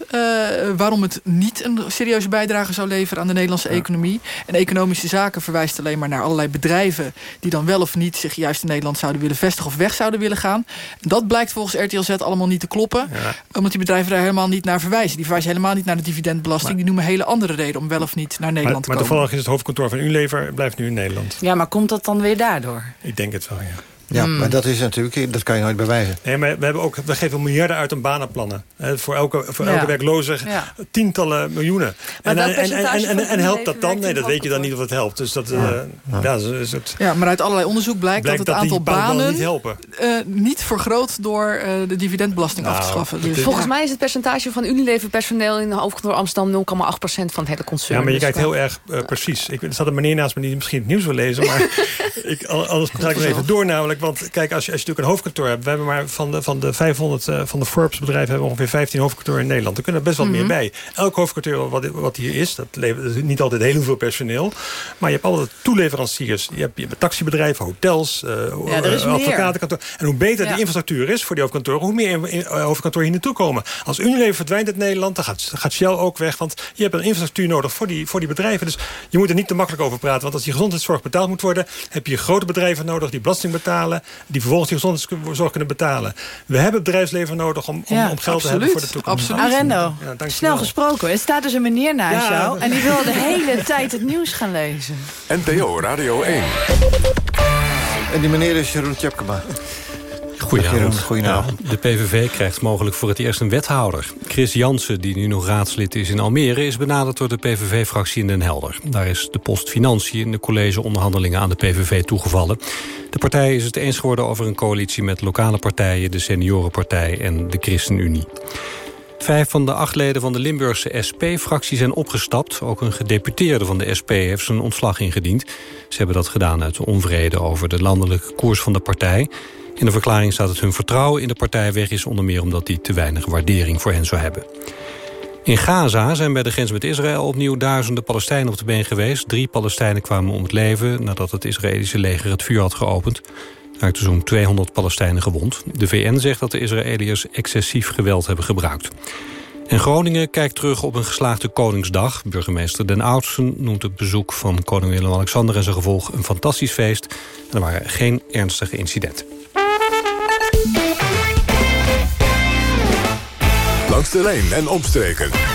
eh, waarom het niet een serieuze bijdrage zou leveren aan de Nederlandse economie. En economische zaken verwijst alleen maar naar allerlei bedrijven... die dan wel of niet zich juist in Nederland zouden willen vestigen... of weg zouden willen gaan. En dat blijkt volgens RTL Z allemaal niet te kloppen. Omdat die bedrijven daar helemaal niet naar verwijzen. Die verwijzen helemaal niet naar de dividendbelasting. die noemen hele andere reden om wel of niet naar Maar, Nederland maar te komen. toevallig is het hoofdkantoor van Unilever... blijft nu in Nederland. Ja, maar komt dat dan weer daardoor? Ik denk het wel, ja. Ja, Hmm. maar dat is natuurlijk, dat kan je nooit bewijzen. Nee, maar we, hebben ook, we geven miljarden uit aan banenplannen. Hè, voor elke, voor elke Ja. Ja. tientallen miljoenen. Maar en, en, en, en, helpt dat dan? Nee, dat weet je dan niet of het helpt. Dus dat, eh, ja. dat is het, Ja, maar uit allerlei onderzoek blijkt, blijkt dat het aantal banen banen... niet helpen. uh, niet vergroot door uh, de dividendbelasting af te Nou, schaffen. Dus, Volgens ja. mij is het percentage van Unilever personeel in de hoofdkantoor Amsterdam 0,8% van het hele concern. Ja, maar je Dus kijkt heel erg uh, precies. Ik, er staat een meneer naast me die misschien het nieuws wil lezen. Maar ik, anders ga ik er even door namelijk. Want kijk, als je, als je natuurlijk een hoofdkantoor hebt. We hebben maar van de, van de 500 uh, van de Forbes bedrijven hebben we ongeveer 15 hoofdkantoren in Nederland. Er kunnen er best wat Mhm. mm -hmm. meer bij. Elk hoofdkantoor wat, wat hier is, dat levert niet altijd heel veel personeel. Maar je hebt altijd toeleveranciers. Je hebt, je hebt taxibedrijven, hotels, uh, ja, er is advocatenkantoor. En hoe beter ja. de infrastructuur is voor die hoofdkantoren, hoe meer in, hoofdkantoren hier naartoe komen. Als Unilever verdwijnt uit Nederland, dan gaat, gaat Shell ook weg. Want je hebt een infrastructuur nodig voor die, voor die bedrijven. Dus je moet er niet te makkelijk over praten. Want als die gezondheidszorg betaald moet worden, heb je grote bedrijven nodig die belasting betalen, die vervolgens die gezondheidszorg kunnen betalen. We hebben het bedrijfsleven nodig om, om, ja, om geld absoluut, te hebben voor de toekomst. Absoluut. Arendo, ja, snel gesproken. Er staat dus een meneer naast ja, jou en die wil de hele tijd het nieuws gaan lezen. NPO Radio 1. En die meneer is Jeroen Tjepkema. Goedenavond. Goedenavond. Ja, de PVV krijgt mogelijk voor het eerst een wethouder. Chris Jansen, die nu nog raadslid is in Almere... is benaderd door de PVV-fractie in Den Helder. Daar is de post Financiën in de collegeonderhandelingen aan de PVV toegevallen. De partij is het eens geworden over een coalitie met lokale partijen... de Seniorenpartij en de ChristenUnie. Vijf van de acht leden van de Limburgse SP-fractie zijn opgestapt. Ook een gedeputeerde van de SP heeft zijn ontslag ingediend. Ze hebben dat gedaan uit onvrede over de landelijke koers van de partij. In de verklaring staat dat hun vertrouwen in de partij weg is... onder meer omdat die te weinig waardering voor hen zou hebben. In Gaza zijn bij de grens met Israël opnieuw duizenden Palestijnen op de been geweest. Drie Palestijnen kwamen om het leven nadat het Israëlische leger het vuur had geopend. Raakten zo'n 200 Palestijnen gewond. De VN zegt dat de Israëliërs excessief geweld hebben gebruikt. En Groningen kijkt terug op een geslaagde Koningsdag. Burgemeester Den Oudsen noemt het bezoek van koning Willem-Alexander... en zijn gevolg een fantastisch feest. En er waren geen ernstige incidenten. Langs de lijn en omstreken.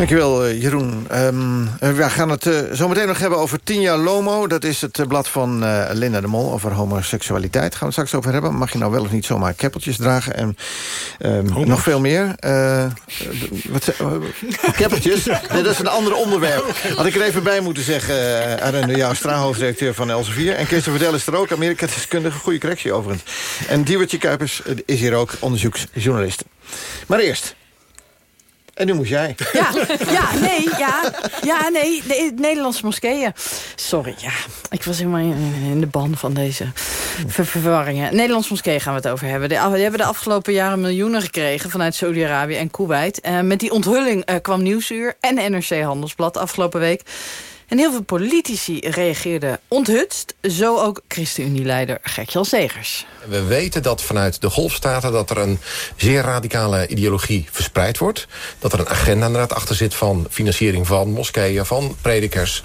Dankjewel, uh, Jeroen. Um, we gaan het uh, zo meteen nog hebben over Tinja Lomo. Dat is het uh, blad van Linda de Mol over homoseksualiteit. Gaan we het straks over hebben. Mag je nou wel of niet zomaar keppeltjes dragen? En um, nog veel meer. wat, keppeltjes? nee, dat is een ander onderwerp. Had ik er even bij moeten zeggen. Uh, Arende Jouw, hoofdredacteur van Elsevier. En Kirsten Verdel is er ook, Amerika-deskundige. Goede correctie overigens. En Diewertje Kuipers is hier ook onderzoeksjournalist. Maar eerst... En nu moest jij. Ja, ja nee, ja, ja, nee, de, de Nederlandse moskeeën. Sorry, ja, ik was helemaal in, in de ban van deze ver verwarringen. Nederlandse moskeeën gaan we het over hebben. Die hebben de afgelopen jaren miljoenen gekregen vanuit Saudi-Arabië en Kuwait. Uh, met die onthulling uh, kwam Nieuwsuur en NRC Handelsblad afgelopen week. En heel veel politici reageerden onthutst. Zo ook ChristenUnie-leider Gert-Jan Segers. We weten dat vanuit de golfstaten dat er een zeer radicale ideologie verspreid wordt. Dat er een agenda inderdaad achter zit van financiering van moskeeën, van predikers,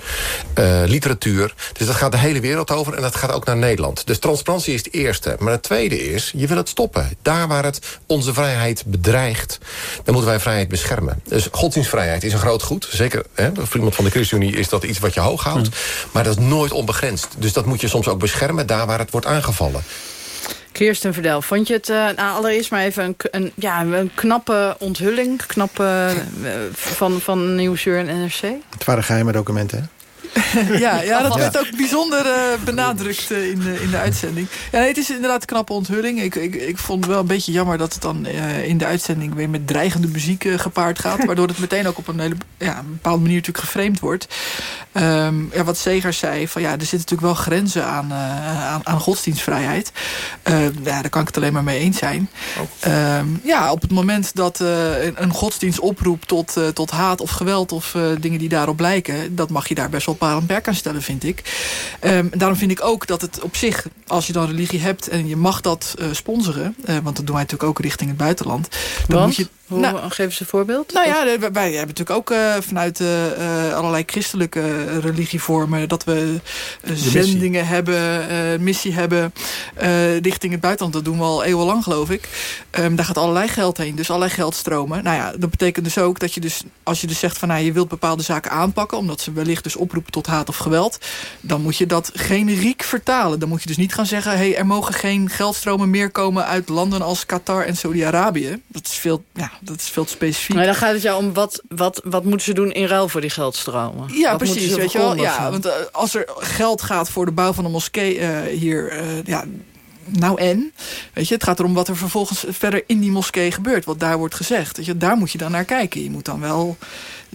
uh, literatuur. Dus dat gaat de hele wereld over en dat gaat ook naar Nederland. Dus transparantie is het eerste. Maar het tweede is, je wil het stoppen. Daar waar het onze vrijheid bedreigt, dan moeten wij vrijheid beschermen. Dus godsdienstvrijheid is een groot goed. Zeker hè, voor iemand van de ChristenUnie is dat iets wat je hoog houdt. Maar dat is nooit onbegrensd. Dus dat moet je soms ook beschermen daar waar het wordt aangevallen. Kirsten Verdel, vond je het uh, nou, allereerst maar even een, een, ja, een knappe onthulling... knappe uh, van, van Nieuwsuur en NRC? Het waren geheime documenten, hè? ja, ja, dat werd ook bijzonder uh, benadrukt uh, in, de, in de uitzending. Ja, nee, het is inderdaad een knappe onthulling. Ik, ik, ik vond het wel een beetje jammer dat het dan uh, in de uitzending... weer met dreigende muziek gepaard gaat. waardoor het meteen ook op een, hele, ja, een bepaalde manier natuurlijk geframed wordt. Um, ja, wat Segers zei, van ja, er zitten natuurlijk wel grenzen aan, aan, aan godsdienstvrijheid. ja, daar kan ik het alleen maar mee eens zijn. Oh. Um, ja, op het moment dat een, een godsdienst oproept tot, tot haat of geweld... of dingen die daarop lijken, dat mag je daar best wel paal en perk aan stellen, vind ik. Um, daarom vind ik ook dat het op zich, als je dan religie hebt... en je mag dat uh, sponsoren, uh, want dat doen wij natuurlijk ook richting het buitenland... dan want? moet je Hoe, nou, geef eens een voorbeeld. Nou ja, wij, wij hebben natuurlijk ook uh, vanuit uh, allerlei christelijke religievormen... dat we zendingen missie. hebben, missie hebben richting het buitenland. Dat doen we al eeuwenlang, geloof ik. Um, daar gaat allerlei geld heen, dus allerlei geldstromen. Nou ja, dat betekent dus ook dat je dus... als je dus zegt van nou, je wilt bepaalde zaken aanpakken... omdat ze wellicht dus oproepen tot haat of geweld... dan moet je dat generiek vertalen. Dan moet je dus niet gaan zeggen... hey, er mogen geen geldstromen meer komen uit landen als Qatar en Saudi-Arabië. Dat is veel... Ja, dat is veel te specifiek. Maar dan gaat het jou om wat, wat, wat moeten ze doen in ruil voor die geldstromen? Ja, wat precies. Weet je wel? Ja, want uh, als er geld gaat voor de bouw van een moskee uh, hier... Uh, ja, nou en? Weet je, het gaat erom wat er vervolgens verder in die moskee gebeurt. Wat daar wordt gezegd. Weet je, daar moet je dan naar kijken. Je moet dan wel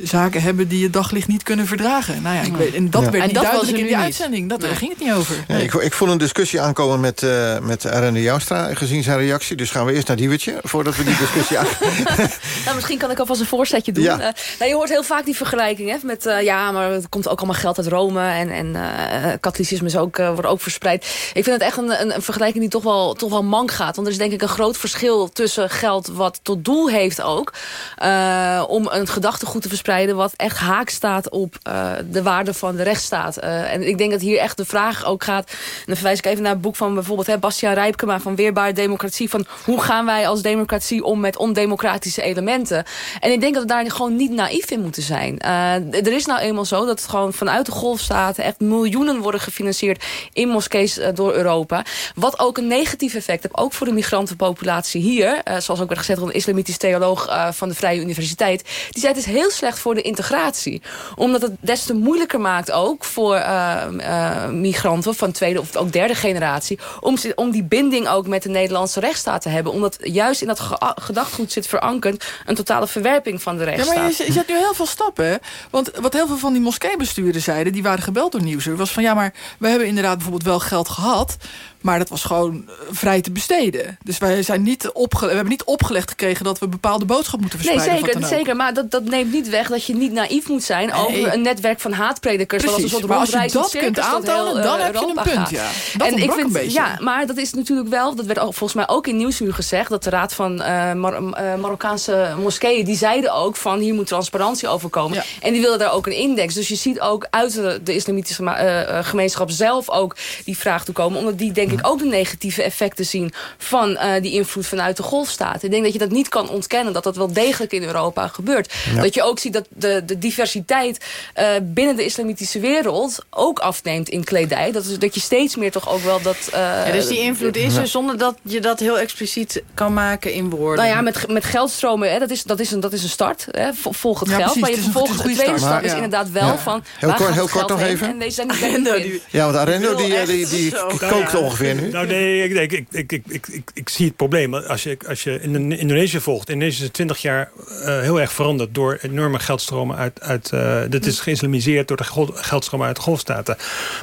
zaken hebben die het daglicht niet kunnen verdragen. Nou ja, ik weet, en dat Ja. werd En niet dat was duidelijk in die niet. uitzending. Dat, Daar ging het niet over. Ja, ik, ik voel een discussie aankomen met, eh met Arende Joustra, gezien zijn reactie. Dus gaan we eerst naar Diewertje, voordat we die discussie aan... Nou, misschien kan ik alvast een voorzetje doen. Ja. Eh, nou, je hoort heel vaak die vergelijking hè, met... eh, ja, maar het komt ook allemaal geld uit Rome. En, en eh, katholicisme is ook, eh, wordt ook verspreid. Ik vind het echt een, een, een vergelijking die toch wel, toch wel mank gaat. Want er is denk ik een groot verschil tussen geld... wat tot doel heeft ook... eh, om een gedachtegoed te verspreiden... wat echt haak staat op eh, de waarde van de rechtsstaat. Eh, en ik denk dat hier echt de vraag ook gaat... en dan verwijs ik even naar het boek van bijvoorbeeld... Hè, Bastiaan Rijpkema van Weerbare Democratie... van hoe gaan wij als democratie om met ondemocratische elementen. En ik denk dat we daar gewoon niet naïef in moeten zijn. Eh, er is nou eenmaal zo dat het gewoon vanuit de golfstaten... echt miljoenen worden gefinancierd in moskees door Europa. Wat ook een negatief effect heeft, ook voor de migrantenpopulatie hier. Zoals ook werd gezegd door een islamitisch theoloog van de Vrije Universiteit. Die zei het is heel slecht voor de integratie. Omdat het des te moeilijker maakt ook voor eh, eh, migranten van tweede of ook derde generatie... Om, om die binding ook met de Nederlandse rechtsstaat te hebben. Omdat juist in dat ge- gedachtegoed zit verankerd... een totale verwerping van de Ja, rechtsstaat. maar je, je zet nu heel veel stappen. hè? Want wat heel veel van die moskeebestuurders zeiden... die waren gebeld door Nieuwsuur... was van ja, maar we hebben inderdaad bijvoorbeeld wel geld gehad... maar dat was gewoon eh, vrij te besteden. Dus wij zijn niet opge we hebben niet opgelegd gekregen... dat we een bepaalde boodschap moeten Nee, verspreiden. of zeker, zeker. Maar dat, dat neemt niet weg dat je niet naïef moet zijn... Nee. over een netwerk van haatpredikers. wat als een soort maar als je dat kunt aantonen, heel, dan eh, heb je een punt, gaat. ja. Dat en ik vind, een beetje. Ja, maar dat is natuurlijk wel... dat werd ook, volgens mij ook in Nieuwsuur gezegd... dat de Raad van eh, Mar- eh, Marokkaanse moskeeën... die zeiden ook van hier moet transparantie over komen. En die wilden daar ook een index. Dus je ziet ook uit de, de islamitische eh, eh, gemeenschap zelf ook die vraag toe komen. Omdat die denk ik ook de negatieve effecten zien... van eh, die invloed vanuit de golfstaten. Ik denk dat je dat niet kan ontkennen. Dat dat wel degelijk in Europa gebeurt. Ja. Dat je ook ziet dat de, de diversiteit eh, binnen de islamitische wereld... ook afneemt in kledij. Dat, is, dat je steeds meer toch ook wel dat... eh, Ja, dus die invloed is Ja. er zonder dat je dat heel expliciet kan maken in woorden. Nou ja, met, met geldstromen, hè, dat, is, dat, is een, dat is een start. Hè, vol- volg het Ja, geld. precies, maar je het is een- vervolgens tweede goede start start. is Ja. inderdaad wel Ja. van... Heel kort- heel kort nog even. En deze zijn niet in. Ja, want Arendo die, die, die zo. kookt ongeveer nou nee, ik, ik, ik, ik, ik, zie het probleem. Als je, als je in Indonesië volgt, Indonesië is 20 jaar eh, heel erg veranderd... door enorme geldstromen uit... uit eh, dit is geïslamiseerd door de geldstromen uit de golfstaten.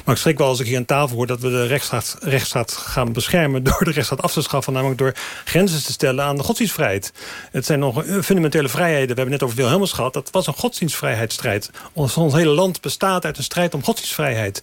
Maar ik schrik wel als ik hier aan tafel hoor... dat we de rechtsstaat, rechtsstaat gaan beschermen door de rechtsstaat af te schaffen... namelijk door grenzen te stellen aan de godsdienstvrijheid. Het zijn nog fundamentele vrijheden. We hebben net over Wilhelmus gehad. Dat was een godsdienstvrijheidsstrijd. Ons, hele land bestaat uit een strijd om godsdienstvrijheid.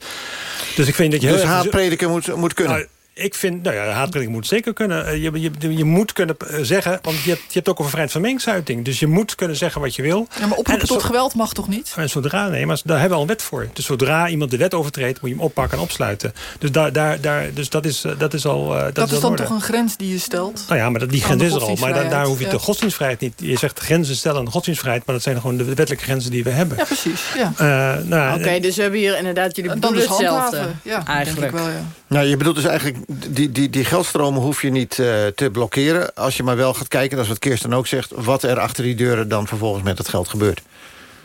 Dus ik vind dat je... Dus haatprediker moet, moet kunnen. Nou, ik vind, nou ja, haatprediking moet zeker kunnen. Eh, Je, je, je moet kunnen eh, zeggen, want je hebt, je hebt ook over vrijheid van meningsuiting. Dus je moet kunnen zeggen wat je wil. Ja, maar oproepen En tot zo- geweld mag toch niet? En zodra, nee, maar daar hebben we al een wet voor. Dus zodra iemand de wet overtreedt, moet je hem oppakken en opsluiten. Dus, daar, daar, daar, dus dat, is, eh, dat is al. dat, Dat, is al dan orde. toch een grens die je stelt? Nou ja, maar dat, die grens is er al. Maar da- daar hoef je de godsdienstvrijheid niet. Je zegt grenzen stellen aan de godsdienstvrijheid, maar dat zijn gewoon de wettelijke grenzen die we hebben. Ja, precies. Ja. Eh, nou, Oké, dus we hebben hier inderdaad jullie bedoelen hetzelfde. Ja, eigenlijk. denk ik wel, ja. Nou, je bedoelt dus eigenlijk, die, die, die geldstromen hoef je niet eh, te blokkeren... als je maar wel gaat kijken, dat is wat Kirsten ook zegt... wat er achter die deuren dan vervolgens met het geld gebeurt.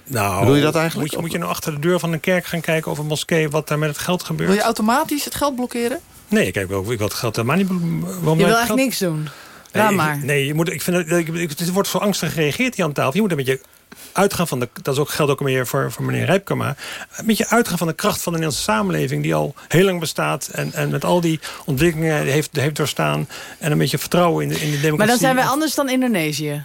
Nou, Bedoel je dat eigenlijk? Moet je, moet je nou achter de deur van een kerk gaan kijken of een moskee... wat daar met het geld gebeurt? Wil je automatisch het geld blokkeren? Nee, ik, kijk, wel- ik wil het geld helemaal niet... Je wil geld- niks doen. Nee, Laat ik- maar. Nee, je moet, ik vind ik, ik- het wordt zo angstig gereageerd hier aan tafel. Je moet een beetje uitgaan van de... Dat is ook, geldt ook meer voor, voor meneer Rijpkema. Een beetje uitgaan van de kracht van de Nederlandse samenleving... die al heel lang bestaat en, en met al die ontwikkelingen heeft, heeft doorstaan. En een beetje vertrouwen in de, in de democratie. Maar dan zijn wij anders dan Indonesië.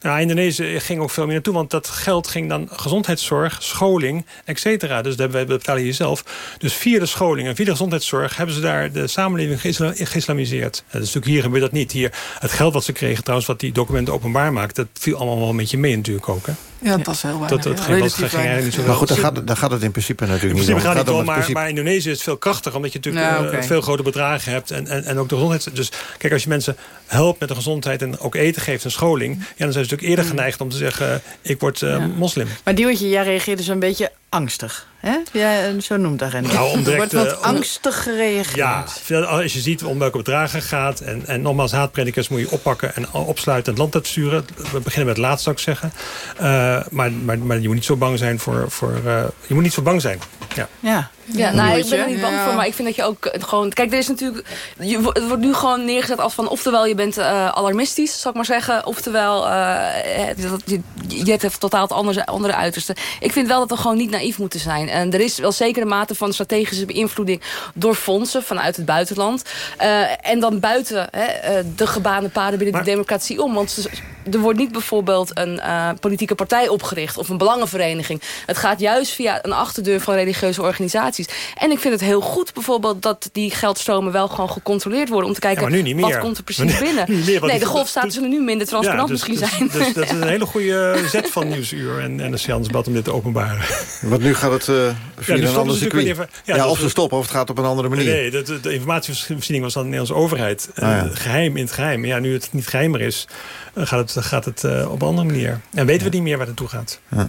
Nou, Indonesië ging ook veel meer naartoe, want dat geld ging dan gezondheidszorg, scholing, et cetera. Dus dat betalen je zelf. Dus via de scholing en via de gezondheidszorg hebben ze daar de samenleving geïsla- geïslamiseerd. Dat is natuurlijk hier gebeurt dat niet. Hier, het geld wat ze kregen, trouwens, wat die documenten openbaar maakt, dat viel allemaal wel een beetje mee natuurlijk ook. Hè? Ja, dat is heel weinig. Dat, dat ja. ging, dat Relatief ging eigenlijk weinig. niet zo Maar goed, daar gaat, het- daar gaat het in principe natuurlijk In niet om. principe gaat het gaat niet om, het maar, principe. maar Indonesië is het veel krachtiger... omdat je natuurlijk eh, veel grote bedragen hebt en, en, en ook de gezondheid. Dus kijk, als je mensen helpt met de gezondheid... en ook eten geeft en scholing... Ja, dan zijn ze natuurlijk eerder geneigd om te zeggen... eh, ik word eh, Ja. moslim. Maar Diewertje, jij reageerde zo'n beetje angstig. Hè? Ja, zo noemt de agenda. Nou, er wordt wat eh, angstig gereageerd. Ja, als je ziet om welke bedragen gaat... en, en nogmaals, haatpredikers moet je oppakken en opsluiten... en het land uitsturen. We beginnen met het laatste, zou ik zeggen. Eh, maar, maar, maar je moet niet zo bang zijn voor... voor eh, je moet niet zo bang zijn. Ja. Ja, Ja, nou, ik ben er niet bang voor, maar ik vind dat je ook gewoon... Kijk, er is natuurlijk... Je, het wordt nu gewoon neergezet als van... oftewel je bent eh, alarmistisch, zal ik maar zeggen... oftewel eh, dat- je, je hebt totaal het andere, andere uiterste. Ik vind wel dat we gewoon niet naïef moeten zijn. En er is wel zeker een mate van strategische beïnvloeding... door fondsen vanuit het buitenland. Eh, en dan buiten hè, eh, de gebaande paden binnen de democratie om. Want ze- er wordt niet bijvoorbeeld een eh, politieke partij opgericht... of een belangenvereniging. Het gaat juist via een achterdeur van religieuze organisaties. En ik vind het heel goed bijvoorbeeld dat die geldstromen wel gewoon gecontroleerd worden. Om te kijken, Ja, maar nu niet wat komt er precies nu- binnen. meer, nee, de golfstaten zullen nu minder transparant Ja, dus- misschien dus- zijn. Dus, dat is een hele goede zet van Nieuwsuur en, en de Sjaansblad om dit te openbaren. Want nu gaat het eh via nu een ander circuit. even- ja, Ja, of ze stoppen of het gaat op een andere manier. Nee, de, de, de informatievoorziening was dan de Nederlandse overheid. Eh, Ah, ja. Geheim in het geheim. Ja, nu het niet geheimer is, eh, gaat het, gaat het eh, op een andere manier. En weten we niet meer waar het naartoe gaat. Ja.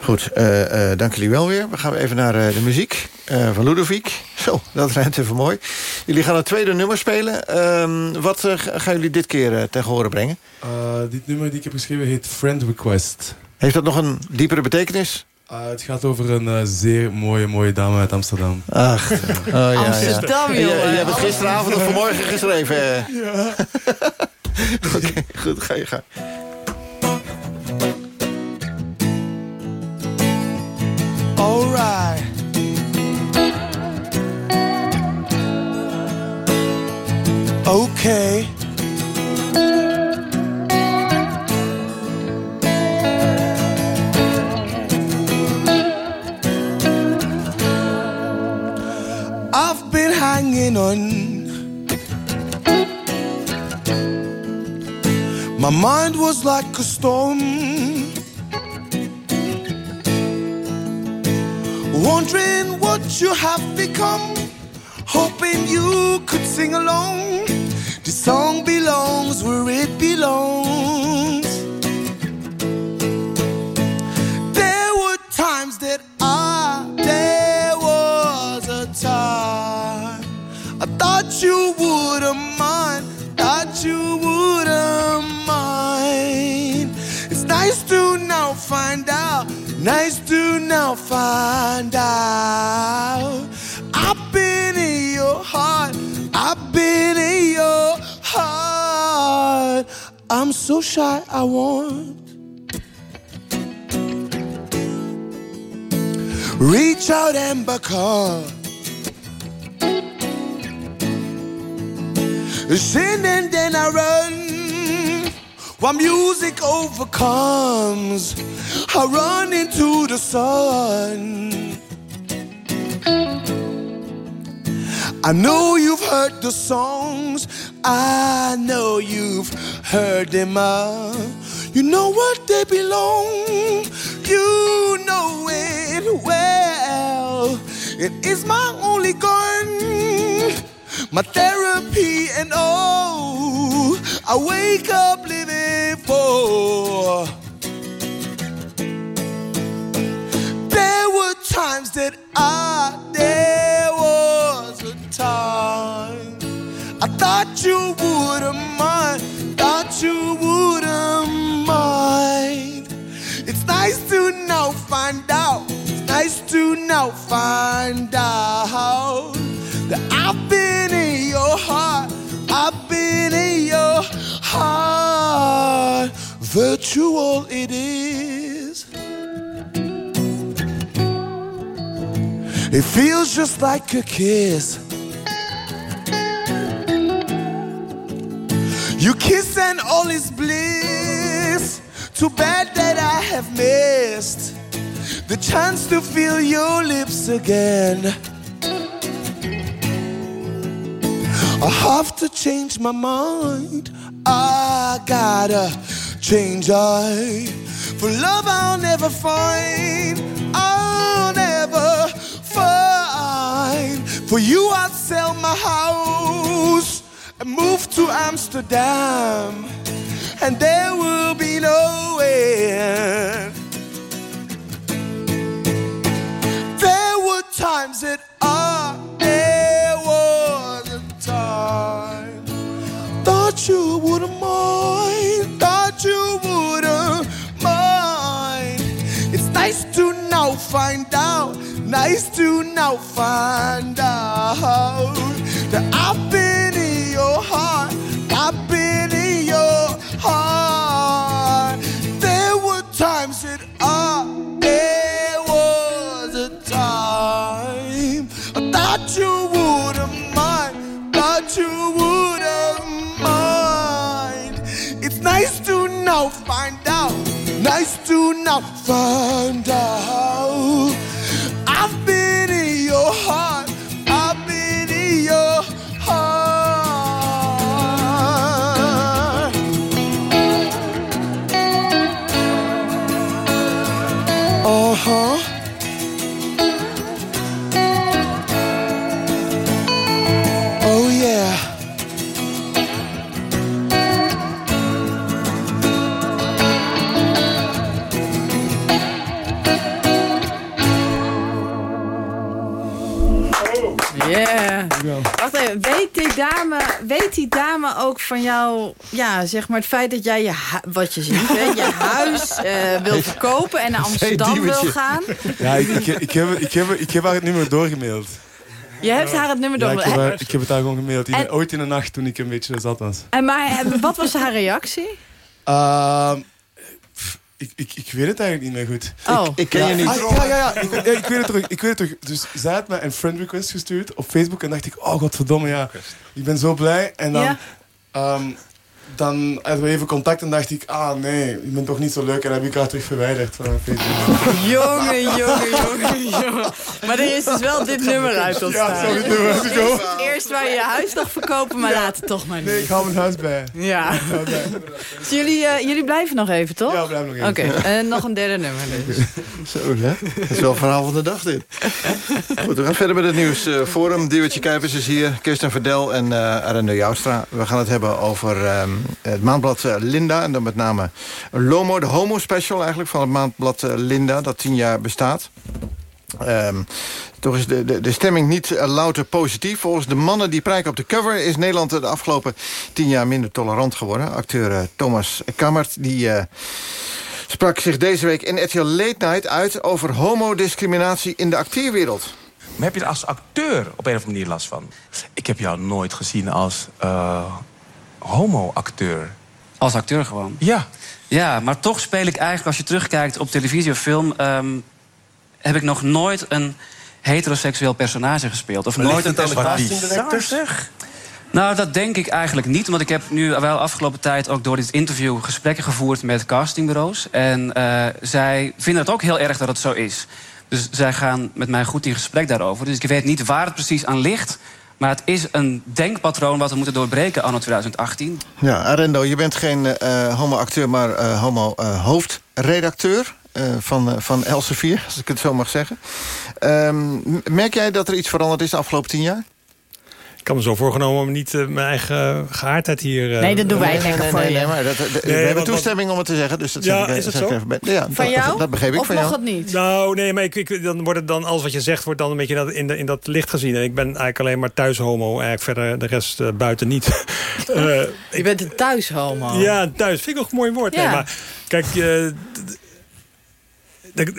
Goed, eh, eh, dank jullie wel weer. We gaan even naar eh, de muziek eh, van Ludovic. Zo, dat rijdt even mooi. Jullie gaan het tweede nummer spelen. Ehm, wat eh, gaan jullie dit keer eh, ten gehore brengen? Eh, dit nummer die ik heb geschreven heet Friend Request. Heeft dat nog een diepere betekenis? Eh, het gaat over een eh, zeer mooie, mooie dame uit Amsterdam. Ach, oh, ja, ja. Amsterdam, Je, je jongen. hebt het gisteravond of vanmorgen geschreven. Ja. Oké, goed, ga je gaan. Alright. Okay. I've been hanging on. My mind was like a storm. Wondering what you have become. Hoping you could sing along. The song belongs where it belongs. Nice to now find out. I've been in your heart, I've been in your heart. I'm so shy, I want. Reach out and become. Sin and then I run. While music overcomes, I run into the sun. I know you've heard the songs. I know you've heard them all. You know what they belong. You know it well. It is my only gun, my therapy, and all I wake up living for. Times that I, there was a time I thought you wouldn't mind, thought you wouldn't mind. It's nice to now find out, it's nice to now find out that I've been in your heart, I've been in your heart. Virtual it is. It feels just like a kiss. You kiss and all is bliss. Too bad that I have missed the chance to feel your lips again. I have to change my mind. I gotta change I. For love I'll never find. For you I'd sell my house and move to Amsterdam. And there will be no end. There were times that I there was a time thought you wouldn't mind, thought you wouldn't mind. It's nice to now find out, nice to now find out that I've been in your heart, I've been in your heart. There were times that I, there was a time I thought you wouldn't mind, thought you wouldn't mind. It's nice to now find out, nice to now find out. I've been in ook van jou, ja, zeg maar het feit dat jij je, wat je ziet, hè, je huis eh, wil verkopen en naar Amsterdam wil gaan? Ja, ik, ik, ik, heb, ik, heb, ik heb haar het nummer doorgemaild. Je hebt haar het nummer Ja, door. ik, heb haar- ik heb het haar gewoon gemaild. En- ooit in de nacht toen ik een beetje zat was. En maar eh, wat was haar reactie? Ehm, ik, ik, ik weet het eigenlijk niet meer goed. Oh. Ik- ik ken je niet. Ah, ja, ja, ja. Ik, ja, ik weet het terug. Ik weet het terug. Dus zij had mij een friend request gestuurd op Facebook. En dacht ik, oh godverdomme, ja. Ik ben zo blij. En dan, Ja. Um, dan hadden we even contact en dacht ik, ah nee, je bent toch niet zo leuk. En dan heb ik haar terug verwijderd van Facebook. Jongen, jongen, jongen, jongen. Maar er is dus wel dit nummer uit ontstaan. Ja, zo dit nummer. Eerst, eerst wou je je huis nog verkopen, maar later toch maar niet. Nee, ik hou mijn huis bij. Ja. Dus jullie, eh, jullie blijven nog even, toch? Ja, we blijven nog even. Oké, en nog een derde nummer dus. Zo, hè? Dat is wel het verhaal van de dag, dit. Goed, we gaan verder met het nieuws. Eh, Forum, Diewertje Kuipers is hier, Kirsten Verdel en eh Arendo Joustra. We gaan het hebben over ehm, het maandblad eh, Linda. En dan met name Lomo, de homo-special eigenlijk van het maandblad eh, Linda... dat tien jaar bestaat. Ehm, toch is de, de, de stemming niet eh, louter positief. Volgens de mannen die prijken op de cover... is Nederland de afgelopen tien jaar minder tolerant geworden. Acteur Thomas Kammert die, eh, sprak zich deze week in RTL Late Night uit... over homodiscriminatie in de acteerwereld. Maar heb je er als acteur op een of andere manier last van? Ik heb jou nooit gezien als eh, homo-acteur. Als acteur gewoon? Ja. Ja, maar toch speel ik eigenlijk, als je terugkijkt op televisie of film... ehm, heb ik nog nooit een heteroseksueel personage gespeeld. Of Maar nooit een personage... Nou, dat denk ik eigenlijk niet. Want ik heb nu wel afgelopen tijd ook door dit interview gesprekken gevoerd met castingbureaus. En eh, zij vinden het ook heel erg dat het zo is. Dus zij gaan met mij goed in gesprek daarover. Dus ik weet niet waar het precies aan ligt. Maar het is een denkpatroon wat we moeten doorbreken anno 2018. Ja, Arendo, je bent geen eh, homo-acteur, maar eh, homo-hoofdredacteur... eh, van, van Elsevier, als ik het zo mag zeggen. Ehm, merk jij dat er iets veranderd is de afgelopen tien jaar? Ik had me zo voorgenomen om niet eh, mijn eigen geaardheid hier... eh, Nee, dat doen wij eh, lekker voor nee, je. nee, maar dat, dat- we Nee, hebben want- toestemming om het te zeggen. Dus dat Ja, ik, is het zo? even Ja, Van dat, jou? Dat begreep ik of van mag jou. het niet? Nou, nee, maar ik, ik, dan wordt het dan, alles wat je zegt, wordt dan een beetje dat- in, de, in dat licht gezien. En ik ben eigenlijk alleen maar thuis homo. Eigenlijk verder de rest eh, buiten niet. Eh, Je bent een thuishomo. ja, thuis. Vind ik nog een mooi woord. Ja. Nee, maar kijk, eh,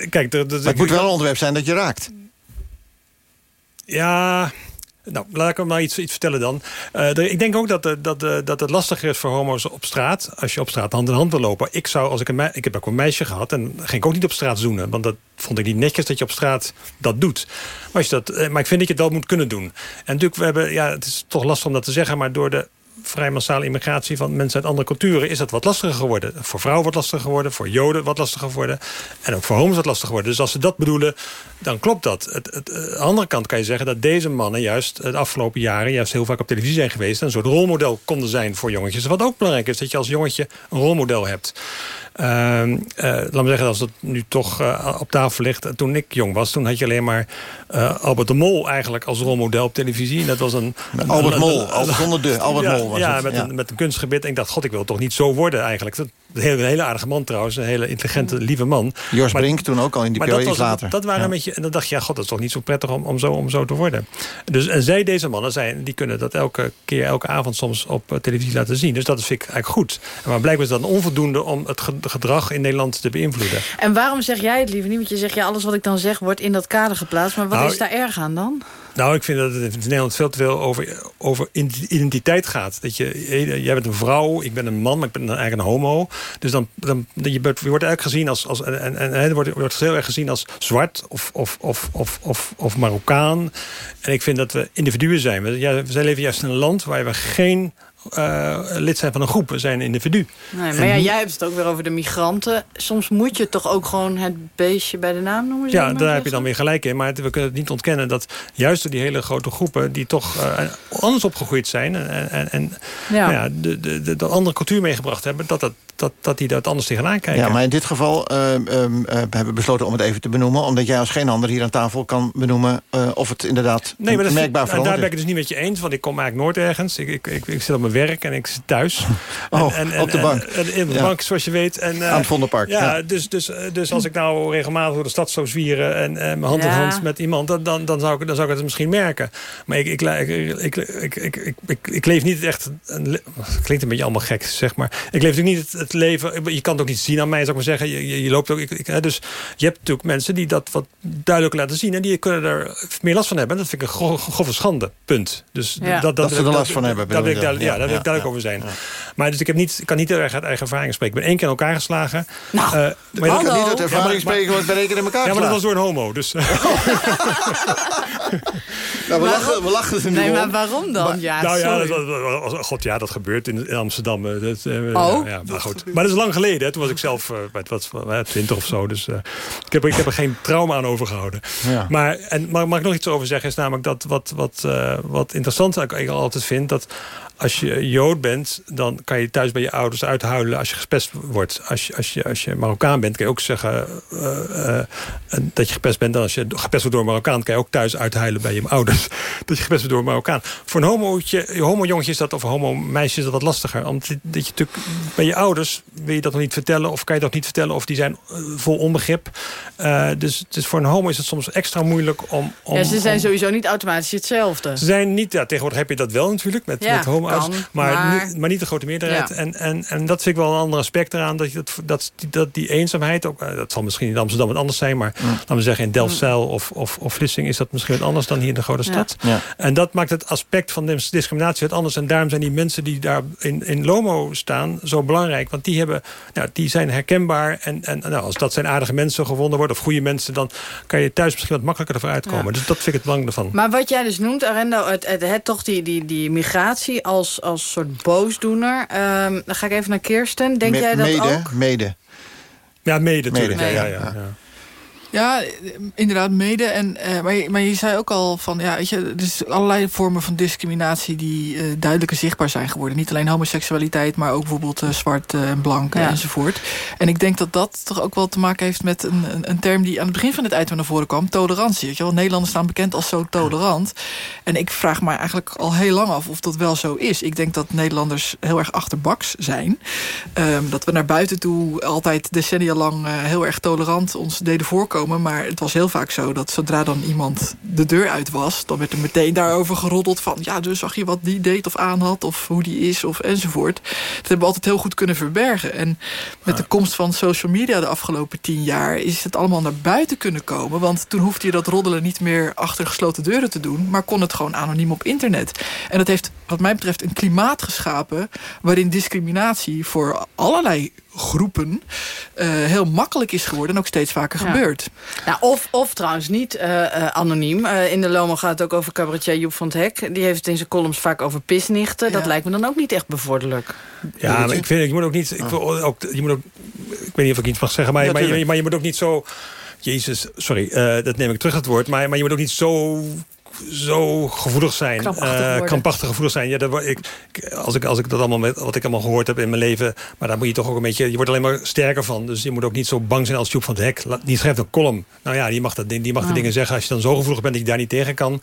kijk, Maar het moet wel een onderwerp zijn dat je raakt. Ja, nou, laat ik hem maar iets, iets vertellen dan. Eh, ik denk ook dat, de- dat, de- dat het lastiger is voor homo's op straat... als je op straat hand in hand wil lopen. Ik, zou, als ik, een ik heb ook een meisje gehad en ging ik ook niet op straat zoenen. Want dat vond ik niet netjes dat je op straat dat doet. Maar, je dat, eh, maar ik vind dat je dat moet kunnen doen. En natuurlijk, we hebben, ja, het is toch lastig om dat te zeggen... maar door de vrij massale immigratie van mensen uit andere culturen... is dat wat lastiger geworden. Voor vrouwen wat lastiger geworden, voor joden wat lastiger geworden... en ook voor homo's wat lastiger geworden. Dus als ze dat bedoelen, dan klopt dat. Het, het, aan de andere kant kan je zeggen dat deze mannen... juist de afgelopen jaren juist heel vaak op televisie zijn geweest... en een soort rolmodel konden zijn voor jongetjes. Wat ook belangrijk is, dat je als jongetje een rolmodel hebt. Ehm, eh, laat me zeggen, als dat nu toch eh, op tafel ligt. eh, Toen ik jong was, toen had je alleen maar Albert de Mol eigenlijk als rolmodel op televisie. Dat was een... een- Albert Mol, Albert zonder de, Albert ja, Mol was ja, het, Met, ja. Een, met een kunstgebied. En ik dacht, god, ik wil toch niet zo worden eigenlijk. Dat, Een hele, een hele aardige man trouwens. Een hele intelligente, lieve man. Jos Brink toen ook al in die maar periode later. Dat waren Ja. een beetje, en dan dacht je, ja, god, dat is toch niet zo prettig om, om, zo, om zo te worden. Dus, en zij, deze mannen, zijn, die kunnen dat elke keer, elke avond soms op eh, televisie laten zien. Dus dat vind ik eigenlijk goed. Maar blijkbaar is dat onvoldoende om het ge- gedrag in Nederland te beïnvloeden. En waarom zeg jij het liever niet? Want je zegt, ja, alles wat ik dan zeg wordt in dat kader geplaatst. Maar wat Nou, is daar erg aan dan? Nou, ik vind dat het in Nederland veel te veel over, over identiteit gaat. Dat je, jij bent een vrouw, ik ben een man, maar ik ben eigenlijk een homo. Dus dan, dan je, wordt, eigenlijk gezien als, als en, en, wordt, wordt heel erg gezien als zwart of, of, of, of, of, of Marokkaan. En ik vind dat we individuen zijn. We, ja, we leven juist in een land waar we geen eh, lid zijn van een groep. We zijn een individu. Nee, maar ja, jij hebt het ook weer over de migranten. Soms moet je toch ook gewoon het beestje bij de naam noemen? Ja, daar heb je dan weer gelijk in. Maar het- we kunnen het niet ontkennen dat juist door die hele grote groepen... die toch eh, anders opgegroeid zijn... en, en, en Ja. nou ja, de, de, de, de andere cultuur meegebracht hebben... dat, dat, dat, dat die dat anders tegenaan kijken. Ja, maar in dit geval eh, ehm, eh, hebben we besloten om het even te benoemen... omdat jij als geen ander hier aan tafel kan benoemen... eh, of het inderdaad Nee, maar merkbaar nou, daar ben ik het dus niet met je eens. Want ik kom eigenlijk nooit ergens. Ik, ik, ik, ik zit op mijn werk en ik zit thuis. Oh, en, op de bank. In de bank, zoals je weet. En, Aan eh, het Vondelpark. Ja, Dus, dus, dus als ik nou regelmatig door de stad zou zwieren... en, eh, mijn hand in hand met iemand, dan, dan, dan, zou ik, dan zou ik het misschien merken. Maar ik, ik, ik, ik, ik, ik, ik, leef niet echt... Een, klinkt een beetje allemaal gek, zeg maar. Ik leef natuurlijk niet het, leven... Je kan ook niet zien aan mij, zou ik maar zeggen. Je, loopt ook... Ik, dus je hebt natuurlijk mensen die dat wat duidelijk laten zien... en die kunnen er meer last van hebben. Dat vind ik een grove schande. Punt. Dus dat, dat, dat ze er last van hebben. Dat, ja, daar wil Ja, ik duidelijk ja, over zijn. Maar dus ik, heb niet, ik kan niet heel erg uit eigen ervaring spreken. Ik ben één keer in elkaar geslagen. Nou, Ik kan niet uit ervaring Ja, maar- spreken, want ik ben één keer in elkaar Ja, maar dat was door een homo. Dus, Nou, we, lachen, we lachen er nu Nee, om. maar waarom dan? Ja, nou ja, sorry. dat, god, ja, dat gebeurt in, in Amsterdam. eh, Dat, eh, Oh. ja, maar, goed. maar dat is lang geleden. Hè. Toen was ik zelf wat, twintig of zo. Dus ik, heb, ik heb er geen trauma aan overgehouden. Ja. Maar, en, maar mag ik nog iets over zeggen? Is namelijk dat wat, wat, eh, wat interessant ik, ik altijd vind... dat als je Jood bent, dan kan je thuis bij je ouders uithuilen als je gepest wordt. Als je, als je, als je Marokkaan bent, kan je ook zeggen eh, eh, dat je gepest bent. Dan als je gepest wordt door een Marokkaan, kan je ook thuis uithuilen bij je ouders. Dat je gepest wordt door een Marokkaan. Voor een homootje, homo-jongetje is dat, of een homo-meisje is dat wat lastiger. Omdat je dat je natuurlijk bij je ouders wil je dat nog niet vertellen, of kan je dat niet vertellen, of die zijn eh, vol onbegrip. Dus, dus voor een homo is het soms extra moeilijk om. om ja, ze zijn om- sowieso niet automatisch hetzelfde. ze zijn niet, ja, tegenwoordig heb je dat wel natuurlijk met, Ja, met maar, maar- Niet, maar niet de grote meerderheid. Ja. En, en, en dat vind ik wel een ander aspect eraan, dat, je dat, dat, die, dat die eenzaamheid, ook, eh, dat zal misschien in Amsterdam wat anders zijn, maar laten we zeggen in Delfzijl of, of, of Vlissing is dat misschien wat anders dan hier in de grote stad. Ja. En dat maakt het aspect van dis- discriminatie wat anders. En daarom zijn die mensen die daar in, in Lomo staan zo belangrijk. Want die, hebben, nou, die zijn herkenbaar. En, en nou, als dat zijn aardige mensen gevonden worden, of goede mensen... dan kan je thuis misschien wat makkelijker ervoor uitkomen. Ja. Dus dat vind ik het belang ervan. Maar wat jij dus noemt, Arendo, het, het, het, toch die, die, die migratie als, als soort boosdoener. Ehm, dan ga ik even naar Kirsten. Denk Me- jij dat mede, ook? mede. Ja, mede natuurlijk. Mede, Ja, ja, ja, ja. Ja. Inderdaad, mede. En, eh, maar, je, maar je zei ook al van, ja, weet je, er is allerlei vormen van discriminatie die eh, duidelijker zichtbaar zijn geworden. Niet alleen homoseksualiteit, maar ook bijvoorbeeld eh, zwart en blank Ja. enzovoort. En ik denk dat dat toch ook wel te maken heeft met een, een, een term die aan het begin van dit item naar voren kwam. Tolerantie. Weet je wel? Nederlanders staan bekend als zo tolerant. En ik vraag me eigenlijk al heel lang af of dat wel zo is. Ik denk dat Nederlanders heel erg achterbaks zijn. Ehm, dat we naar buiten toe altijd decennia lang heel erg tolerant ons deden voorkomen. Maar het was heel vaak zo dat zodra dan iemand de deur uit was... dan werd er meteen daarover geroddeld van... ja, dus zag je wat die deed of aan had of hoe die is of enzovoort. Dat hebben we altijd heel goed kunnen verbergen. En met de komst van social media de afgelopen tien jaar... is het allemaal naar buiten kunnen komen. Want toen hoefde je dat roddelen niet meer achter gesloten deuren te doen... maar kon het gewoon anoniem op internet. En dat heeft wat mij betreft een klimaat geschapen... waarin discriminatie voor allerlei groepen eh, heel makkelijk is geworden... en ook steeds vaker Ja. gebeurt. Nou, of, of trouwens niet eh, eh, anoniem. Eh, in de Lomo gaat het ook over cabaretier Joep van het Hek. Die heeft het in zijn columns vaak over pisnichten. Dat lijkt me dan ook niet echt bevorderlijk. Ja, maar ik vind, je moet ook niet. Ik, wil ook, je moet ook, ik weet niet of ik iets mag zeggen, maar, Ja, maar, je, tuurlijk. maar je moet ook niet zo. Jezus, sorry, eh, dat neem ik terug het woord. Maar, maar je moet ook niet zo zo gevoelig zijn, Krampachtig krampachtig gevoelig zijn. Ja, word ik, als, ik, als ik dat allemaal met, wat ik allemaal gehoord heb in mijn leven, maar daar moet je toch ook een beetje, je wordt alleen maar sterker van. Dus je moet ook niet zo bang zijn als Joep van het Hek. Die schrijft een column. Nou ja, die mag, dat, die mag de dingen zeggen. Als je dan zo gevoelig bent dat je daar niet tegen kan,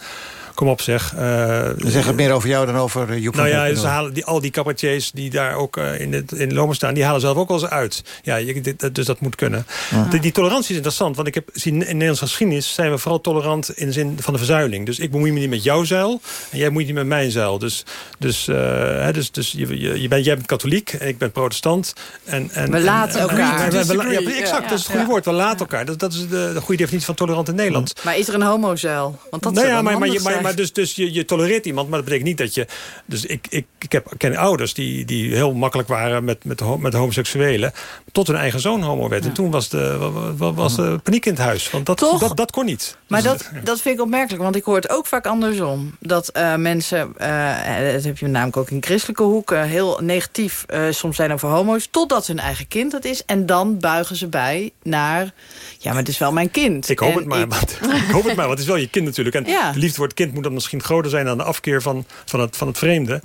kom op zeg. Uh, zeg het meer over jou dan over uh, Joep Nou ja, ze halen die, al die cabaretiers die daar ook uh, in, het, in Lomen staan... die halen zelf ook wel eens uit. Ja, je, dus dat moet kunnen. Die, die, tolerantie is interessant, want ik heb zien in Nederlandse geschiedenis... zijn we vooral tolerant in de zin van de verzuiling. Dus ik bemoei me niet met jouw zuil en jij bemoeit niet met mijn zuil. Dus, dus, hè, dus, dus je, je, je bent, jij bent katholiek en ik ben protestant. En, en, we laten elkaar. We, we, ja, exact, dat is het goede woord. We laten elkaar. Dat, dat is de, de goede definitie van tolerant in Nederland. Maar is er een homozuil? Want dat nou ja, maar, maar, maar, maar, dus, dus je, je tolereert iemand, maar dat betekent niet dat je... Dus ik, ik, ik heb, ken ouders die, die heel makkelijk waren met, met, met homoseksuelen... tot hun eigen zoon homo werd. En toen was de, was de paniek in het huis. Want dat, Toch? dat, dat kon niet. Maar dus dat, dat vind ik opmerkelijk, want ik hoor het ook vaak andersom. Dat uh, mensen, uh, dat heb je namelijk ook in christelijke hoeken... heel negatief soms zijn over homo's, totdat hun eigen kind dat is. En dan buigen ze bij naar... ja, maar het is wel mijn kind. Ik hoop en het maar. Ik... ik hoop het maar, want het is wel je kind natuurlijk. En ja. de liefde voor het kind moet dan misschien groter zijn... dan de afkeer van, van, het, van het vreemde.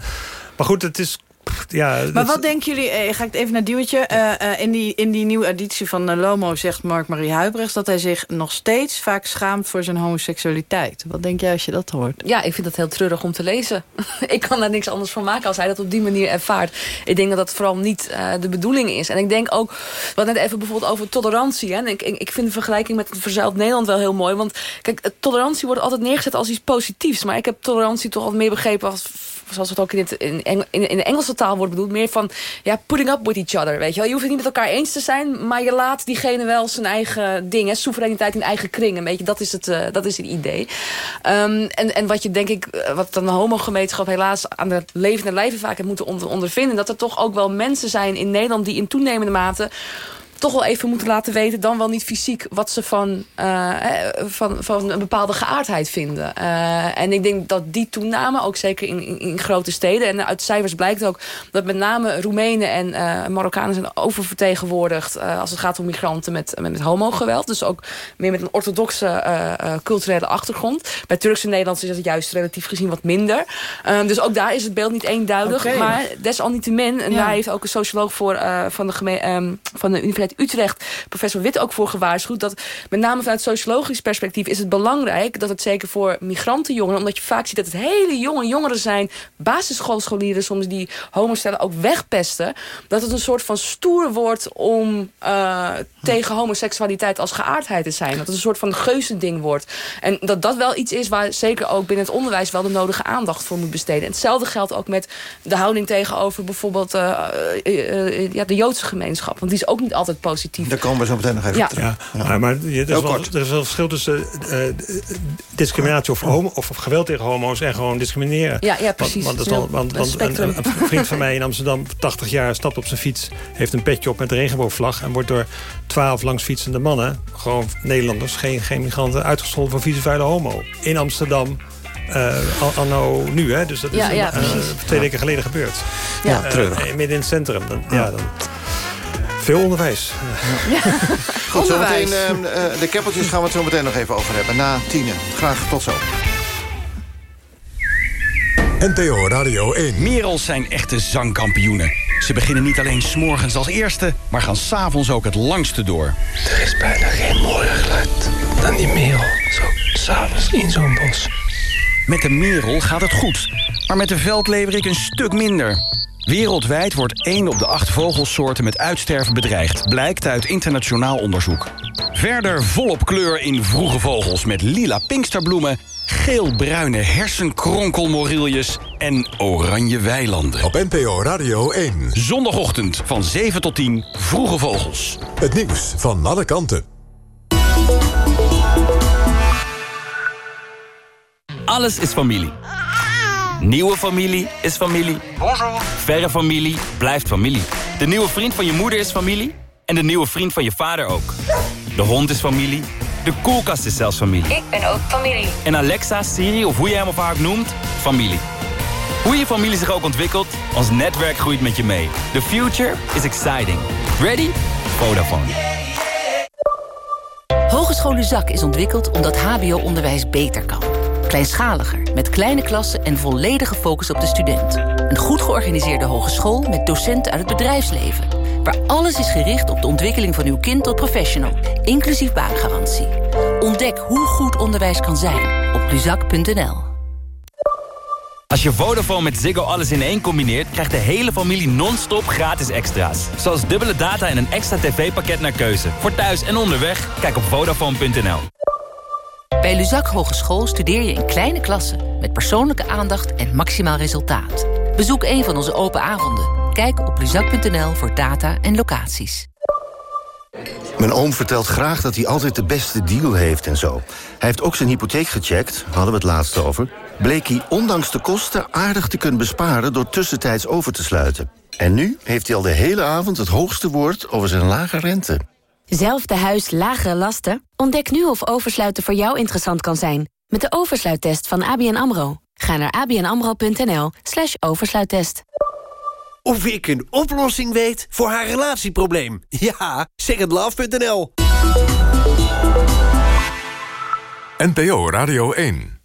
Maar goed, het is ja, maar wat denken jullie, eh, ga ik even naar Duwtje... Uh, uh, in, die, in die nieuwe editie van uh, Lomo zegt Mark-Marie Huibrechts... dat hij zich nog steeds vaak schaamt voor zijn homoseksualiteit. Wat denk jij als je dat hoort? Ja, ik vind dat heel treurig om te lezen. ik kan daar niks anders van maken als hij dat op die manier ervaart. Ik denk dat dat vooral niet de bedoeling is. En ik denk ook, wat net even bijvoorbeeld over tolerantie. Hè? En ik, ik vind de vergelijking met het verzuild Nederland wel heel mooi. Want kijk, tolerantie wordt altijd neergezet als iets positiefs. Maar ik heb tolerantie toch al meer begrepen als zoals het ook in, in, in, de Engelse taal wordt bedoeld... meer van ja, putting up with each other, weet je wel. Je hoeft het niet met elkaar eens te zijn... maar je laat diegene wel zijn eigen dingen, soevereiniteit in eigen kringen. Weet je, dat is het, uh, dat is het idee. Um, en, en wat je denk ik, eh, wat dan de homogemeenschap helaas aan de levende lijven vaak heeft moeten onder, ondervinden... dat er toch ook wel mensen zijn in Nederland die in toenemende mate toch wel even moeten laten weten... dan wel niet fysiek wat ze van, uh, van, van een bepaalde geaardheid vinden. Uh, en ik denk dat die toename, ook zeker in, in, in, grote steden... en uit cijfers blijkt ook dat met name Roemenen en uh, Marokkanen... zijn oververtegenwoordigd als het gaat om migranten met, met homogeweld. Dus ook meer met een orthodoxe culturele achtergrond. Bij Turkse Nederlanders is dat juist relatief gezien wat minder. Dus ook daar is het beeld niet eenduidig. Okay. Maar desalniettemin, en ja. daar heeft ook een socioloog voor, van, de um, van de Universiteit Utrecht, professor Wit ook voor gewaarschuwd... dat met name vanuit sociologisch perspectief is het belangrijk... dat het zeker voor migrantenjongeren... omdat je vaak ziet dat het hele jonge jongeren zijn... basisschoolscholieren soms die homostellen ook wegpesten... dat het een soort van stoer wordt om uh, tegen homoseksualiteit als geaardheid te zijn. Dat het een soort van geuzending wordt. En dat dat wel iets is waar zeker ook binnen het onderwijs... wel de nodige aandacht voor moet besteden. En hetzelfde geldt ook met de houding tegenover bijvoorbeeld... Uh, uh, ja, de Joodse gemeenschap. Want die is ook niet altijd positief. Daar komen we zo meteen nog even ja. terug. Ja. Ja. Maar, maar er, is wel, er is wel een verschil tussen uh, discriminatie of, homo, of, geweld tegen homo's en gewoon discrimineren. Ja, ja precies. Want, want, want, want een, een, vriend van mij in Amsterdam, 80 jaar, stapt op zijn fiets... heeft een petje op met de regenboogvlag... en wordt door 12 langs fietsende mannen, gewoon Nederlanders... geen, geen migranten, uitgescholden voor vieze vuile homo. In Amsterdam... Uh, anno nu, hè? Dus dat is ja, ja, uh, twee weken geleden gebeurd. Ja, terug. Uh, midden in het centrum. Dan, ja. dan, veel onderwijs. Ja. Goed, zometeen, uh, de keppeltjes gaan we het zo meteen nog even over hebben. Na tienen. Graag tot zo. NTO Radio 1. Merels zijn echte zangkampioenen. Ze beginnen niet alleen s'morgens als eerste, maar gaan s'avonds ook het langste door. Er is bijna geen mooier geluid dan die merel. Zo s'avonds in zo'n bos. Met de merel gaat het goed, maar met de veldleverik een stuk minder. Wereldwijd wordt 1 op de 8 vogelsoorten met uitsterven bedreigd... blijkt uit internationaal onderzoek. Verder volop kleur in vroege vogels met lila pinksterbloemen... geel-bruine hersenkronkelmoriljes en oranje weilanden. Op NPO Radio 1. Zondagochtend van 7 tot 10, vroege vogels. Het nieuws van alle kanten. Alles is familie. Nieuwe familie is familie. Bonjour. Verre familie blijft familie. De nieuwe vriend van je moeder is familie. En de nieuwe vriend van je vader ook. De hond is familie. De koelkast is zelfs familie. Ik ben ook familie. En Alexa, Siri of hoe je hem of haar ook noemt, familie. Hoe je familie zich ook ontwikkelt, ons netwerk groeit met je mee. The future is exciting. Ready? Vodafone. Hogeschool Zak is ontwikkeld omdat hbo-onderwijs beter kan. Kleinschaliger, met kleine klassen en volledige focus op de student. Een goed georganiseerde hogeschool met docenten uit het bedrijfsleven. Waar alles is gericht op de ontwikkeling van uw kind tot professional. Inclusief baangarantie. Ontdek hoe goed onderwijs kan zijn op luzak.nl. Als je Vodafone met Ziggo alles in één combineert... krijgt de hele familie non-stop gratis extra's. Zoals dubbele data en een extra tv-pakket naar keuze. Voor thuis en onderweg, kijk op Vodafone.nl. Bij Luzak Hogeschool studeer je in kleine klassen... met persoonlijke aandacht en maximaal resultaat. Bezoek een van onze open avonden. Kijk op luzak.nl voor data en locaties. Mijn oom vertelt graag dat hij altijd de beste deal heeft en zo. Hij heeft ook zijn hypotheek gecheckt, hadden we het laatst over. Bleek hij ondanks de kosten aardig te kunnen besparen... door tussentijds over te sluiten. En nu heeft hij al de hele avond het hoogste woord over zijn lage rente. Zelfde huis, lagere lasten? Ontdek nu of oversluiten voor jou interessant kan zijn. Met de oversluittest van ABN AMRO. Ga naar abnamro.nl slash oversluittest. Of ik een oplossing weet voor haar relatieprobleem. Ja, secondlove.nl NPO Radio 1